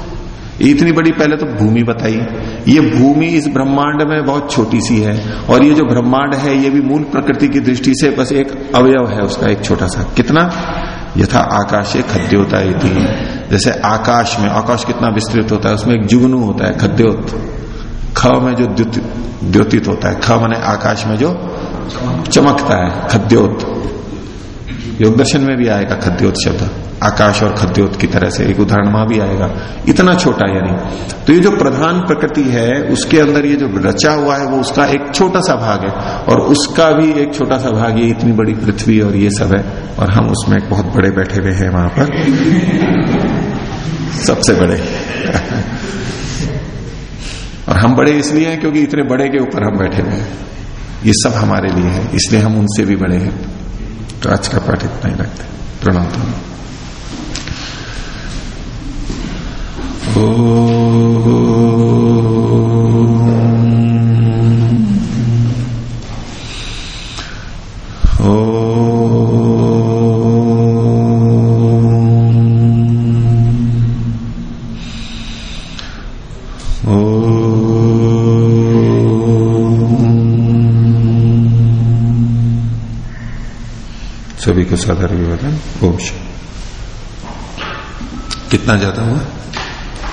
इतनी बड़ी पहले तो भूमि बताई। ये भूमि इस ब्रह्मांड में बहुत छोटी सी है, और ये जो ब्रह्मांड है, ये भी मूल प्रकृति की दृष्टि से बस एक अवयव है, उसका एक छोटा सा। कितना? यथा आकाश एक खद्य होता है जैसे आकाश में, आकाश कितना विस्तृत होता है, उसमें एक जुगनू होता है, खद्योत। ख में जो द्योतित होता है, ख मैंने आकाश में जो चमकता है, खद्योत। योग दर्शन में भी आएगा खद्योत शब्द। आकाश और खद्योत की तरह से एक उदाहरण में भी आएगा। इतना छोटा यानी। तो ये जो प्रधान प्रकृति है, उसके अंदर ये जो रचा हुआ है, वो उसका एक छोटा सा भाग है। और उसका भी एक छोटा सा भाग, ये इतनी बड़ी पृथ्वी और ये सब है। और हम उसमें बहुत बड़े बैठे हुए हैं वहाँ पर। सबसे बड़े। और हम बड़े इसलिए हैं क्योंकि इतने बड़े के ऊपर हम बैठे हुए हैं। ये सब हमारे लिए है, इसलिए हम उनसे भी बड़े हैं। तो आज का पाठ इतना ही रखते प्रणाम सभी को साधारण विवादन ओम कितना ज़्यादा हुआ?